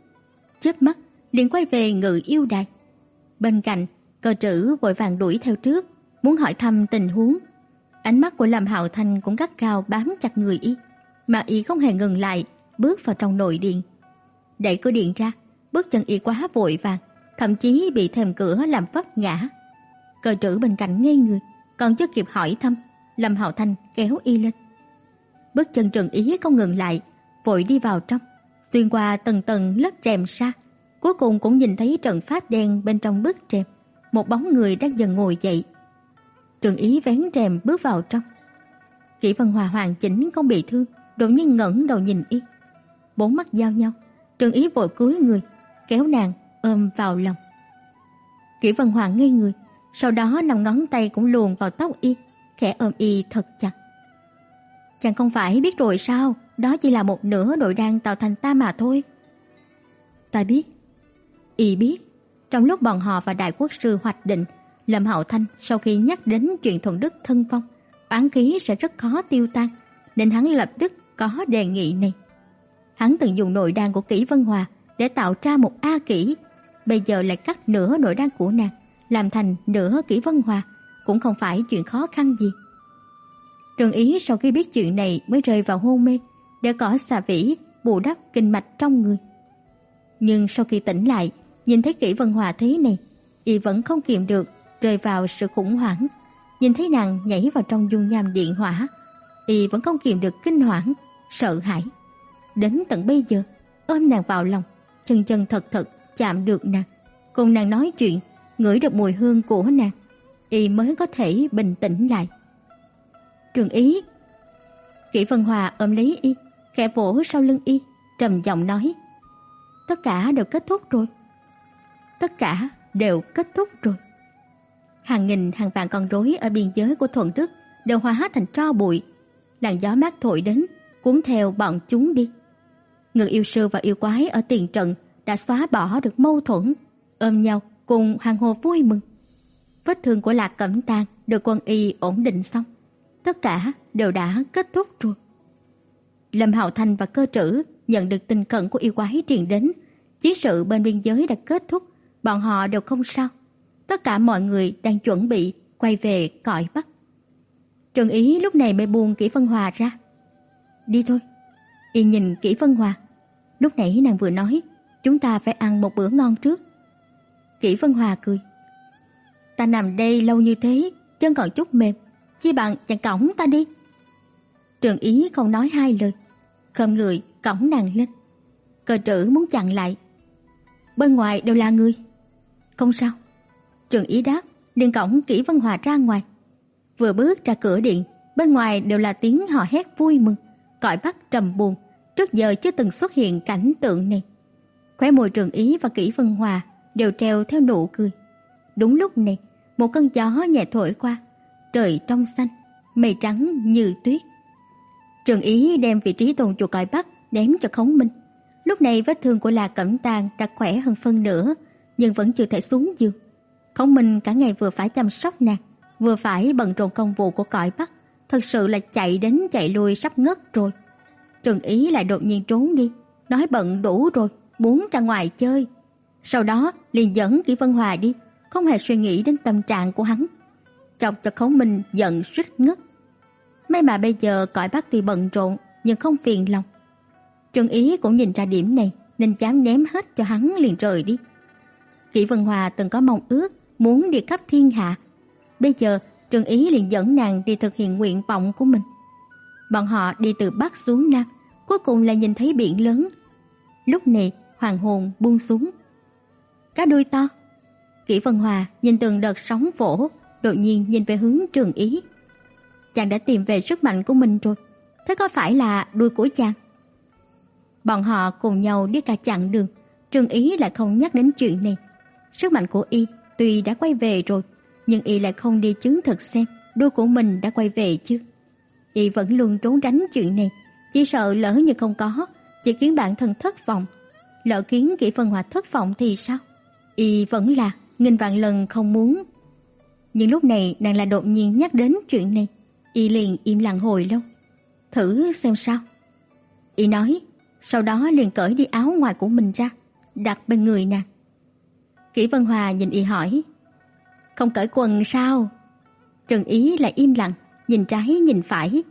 chớp mắt liền quay về ngự yêu đài. Bên cạnh, cơ trữ vội vàng đuổi theo trước, muốn hỏi thăm tình huống. Ánh mắt của Lâm Hạo Thanh cũng gắt cao bám chặt người y, mà y không hề ngừng lại, bước vào trong nội điện. Đẩy cửa điện ra, bước chân y quá vội vàng, thậm chí bị thềm cửa làm vấp ngã. Cơ trữ bên cạnh ngây người, còn chưa kịp hỏi thăm, Lâm Hạo Thanh kéo y lên. Bước chân Trần Ý không ngừng lại, vội đi vào trong, xuyên qua tầng tầng lớp rèm sa, cuối cùng cũng nhìn thấy trận pháp đen bên trong bức rèm, một bóng người đang dần ngồi dậy. Trần Ý vén rèm bước vào trong. Kỷ Vân Hòa hoàn chỉnh không bị thương, đột nhiên ngẩng đầu nhìn y. Bốn mắt giao nhau, Trần Ý vội cúi người, kéo nàng ôm vào lòng. Kỷ Vân Hoàng ngây người, sau đó năm ngón tay cũng luồn vào tóc y, khẽ ôm y thật chặt. Chàng không phải biết rồi sao, đó chỉ là một nửa nội đan tạo thành ta mà thôi. Ta biết. Y biết, trong lúc bọn họ và đại quốc sư hoạch định, Lâm Hạo Thanh sau khi nhắc đến chuyện thuận đức thân phong, oán khí sẽ rất khó tiêu tan, nên hắn lập tức có đề nghị này. Hắn từng dùng nội đan của Kỷ Vân Hòa để tạo ra một A Kỷ, bây giờ lại cắt nửa nội đan của nàng, làm thành nửa Kỷ Vân Hòa, cũng không phải chuyện khó khăn gì. Trần Ý sau khi biết chuyện này mới rơi vào hôn mê, để cỏ xà vĩ bù đắp kinh mạch trong người. Nhưng sau khi tỉnh lại, nhìn thấy Kỷ Vân Hòa thế này, y vẫn không kiềm được rơi vào sự khủng hoảng. Nhìn thấy nàng nhảy vào trong dung nham điện hỏa, y vẫn không kiềm được kinh hoàng, sợ hãi. Đến tận bây giờ, ôm nàng vào lòng, chân chân thật thật chạm được nàng, cùng nàng nói chuyện, ngửi được mùi hương của nàng, y mới có thể bình tĩnh lại. Trường ý. Kỷ Vân Hòa ôm lấy y, khẽ vỗ sau lưng y, trầm giọng nói: "Tất cả đều kết thúc rồi. Tất cả đều kết thúc rồi." Hàng nghìn hàng vạn con rối ở biên giới của Thuận Đức đều hóa thành tro bụi, làn gió mát thổi đến, cuốn theo bọn chúng đi. Người yêu sư và yêu quái ở tiền trận đã xóa bỏ được mâu thuẫn, ôm nhau cùng hàng hồ vui mừng. Vết thương của Lạc Cẩm Tang được quân y ổn định xong tất cả đều đã kết thúc rồi. Lâm Hạo Thành và Cơ Trữ nhận được tin cận của yêu quái truyền đến, chiến sự bên biên giới đã kết thúc, bọn họ đều không sao. Tất cả mọi người đang chuẩn bị quay về cõi Bắc. Trần Ý lúc này mới buông Kỷ Vân Hòa ra. "Đi thôi." Y nhìn Kỷ Vân Hòa. Lúc nãy nàng vừa nói, chúng ta phải ăn một bữa ngon trước. Kỷ Vân Hòa cười. "Ta nằm đây lâu như thế, chân còn chút mềm, chi bằng chàng cõng ta đi. Trường Ý không nói hai lời, khom người cõng nàng lên. Cờ trữ muốn chặn lại. Bên ngoài đều là người. Không sao. Trường Ý đáp, liền cổng Kỷ Vân Hòa ra ngoài. Vừa bước ra cửa điện, bên ngoài đều là tiếng hò hét vui mừng, cõi bắc trầm buồn, trước giờ chưa từng xuất hiện cảnh tượng này. Khóe môi Trường Ý và Kỷ Vân Hòa đều treo theo nụ cười. Đúng lúc này, một cơn gió nhẹ thổi qua, trời trong xanh, mây trắng như tuyết. Trường Ý đem vị trí tôn chủ cõi Bắc đếm cho Khống Minh. Lúc này vết thương của La Cẩm Tàng đã khỏe hơn phân nửa, nhưng vẫn chưa thể xuống giường. Khống Minh cả ngày vừa phải chăm sóc nàng, vừa phải bận rộn công vụ của cõi Bắc, thật sự là chạy đến chạy lui sắp ngất rồi. Trường Ý lại đột nhiên trốn đi, nói bận đủ rồi, muốn ra ngoài chơi. Sau đó liền dẫn Kỷ Vân Hòa đi, không hề suy nghĩ đến tâm trạng của hắn. Chọc cho Khấu Minh giận suýt ngất. May mà bây giờ cõi Bắc tuy bận rộn nhưng không phiền lòng. Trừng Ý cũng nhìn ra điểm này nên chán ném hết cho hắn liền rời đi. Kỷ Vân Hòa từng có mong ước muốn đi khắp thiên hạ. Bây giờ Trừng Ý liền dẫn nàng đi thực hiện nguyện vọng của mình. Bọn họ đi từ Bắc xuống Nam, cuối cùng là nhìn thấy biển lớn. Lúc này, hoàng hồn buông xuống. Cá đuôi to. Kỷ Vân Hòa nhìn từng đợt sóng vỗ, đột nhiên nhìn về hướng Trường Ý. Chàng đã tìm về sức mạnh của mình rồi. Thế có phải là đuôi của chàng? Bọn họ cùng nhau đi cả chặng đường, Trường Ý lại không nhắc đến chuyện này. Sức mạnh của y tuy đã quay về rồi, nhưng y lại không đi chứng thực xem đuôi của mình đã quay về chứ Y vẫn luôn trốn tránh chuyện này, chỉ sợ lỡ như không có, chỉ khiến bản thân thất vọng. Lỡ khiến Kỷ Vân Hòa thất vọng thì sao? Y vẫn là nghìn vạn lần không muốn. Nhưng lúc này nàng lại đột nhiên nhắc đến chuyện này, y liền im lặng hồi lâu. Thử xem sao. Y nói, sau đó liền cởi đi áo ngoài của mình ra, đặt bên người nàng. Kỷ Vân Hòa nhìn y hỏi, không cởi quần sao? Trần Ý lại im lặng, nhìn trái nhìn phải.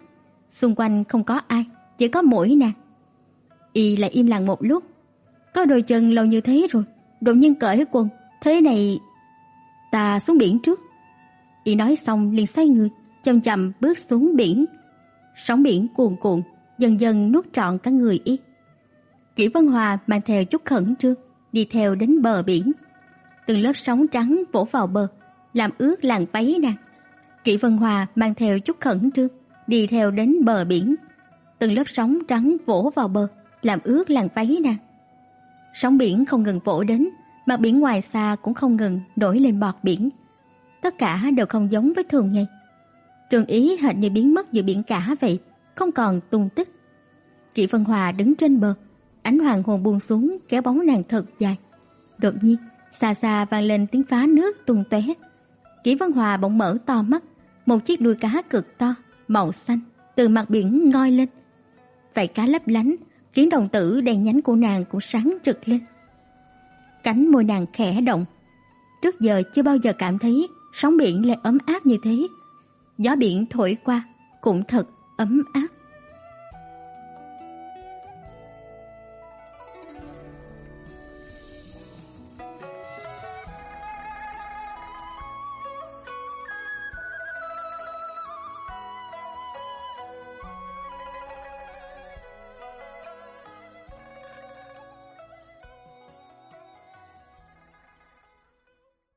Xung quanh không có ai, chỉ có mũi nè, Y lại im lặng một lúc. Có đôi chân lâu như thế rồi, đột nhiên cởi hết quần, thế này ta xuống biển trước. Y nói xong liền xoay người, chậm chậm bước xuống biển. Sóng biển cuồn cuộn, dần dần nuốt trọn cả người y. Kỷ Vân Hòa mang theo chút khẩn trương, đi theo đến bờ biển. Từng lớp sóng trắng vỗ vào bờ, làm ướt làn váy nàng. Kỷ Vân Hòa mang theo chút khẩn trương, đi theo đến bờ biển. Từng lớp sóng trắng vỗ vào bờ, làm ướt làn váy nàng. Sóng biển không ngừng vỗ đến, mặt biển ngoài xa cũng không ngừng nổi lên bọt biển. Tất cả đều không giống với thường ngày. Trường Ý hệt như biến mất giữa biển cả vậy, không còn tung tích. Kỷ Vân Hòa đứng trên bờ, ánh hoàng hôn buông xuống kéo bóng nàng thật dài. Đột nhiên, xa xa vang lên tiếng phá nước tung tóe. Kỷ Vân Hòa bỗng mở to mắt, một chiếc đuôi cá cực to, màu xanh từ mặt biển ngoi lên. Vảy cá lấp lánh, khiến đồng tử đèn nhánh của nàng cũng sáng rực lên. Cánh môi nàng khẽ động. Trước giờ chưa bao giờ cảm thấy sóng biển lại ấm áp như thế. Gió biển thổi qua cũng thật ấm áp.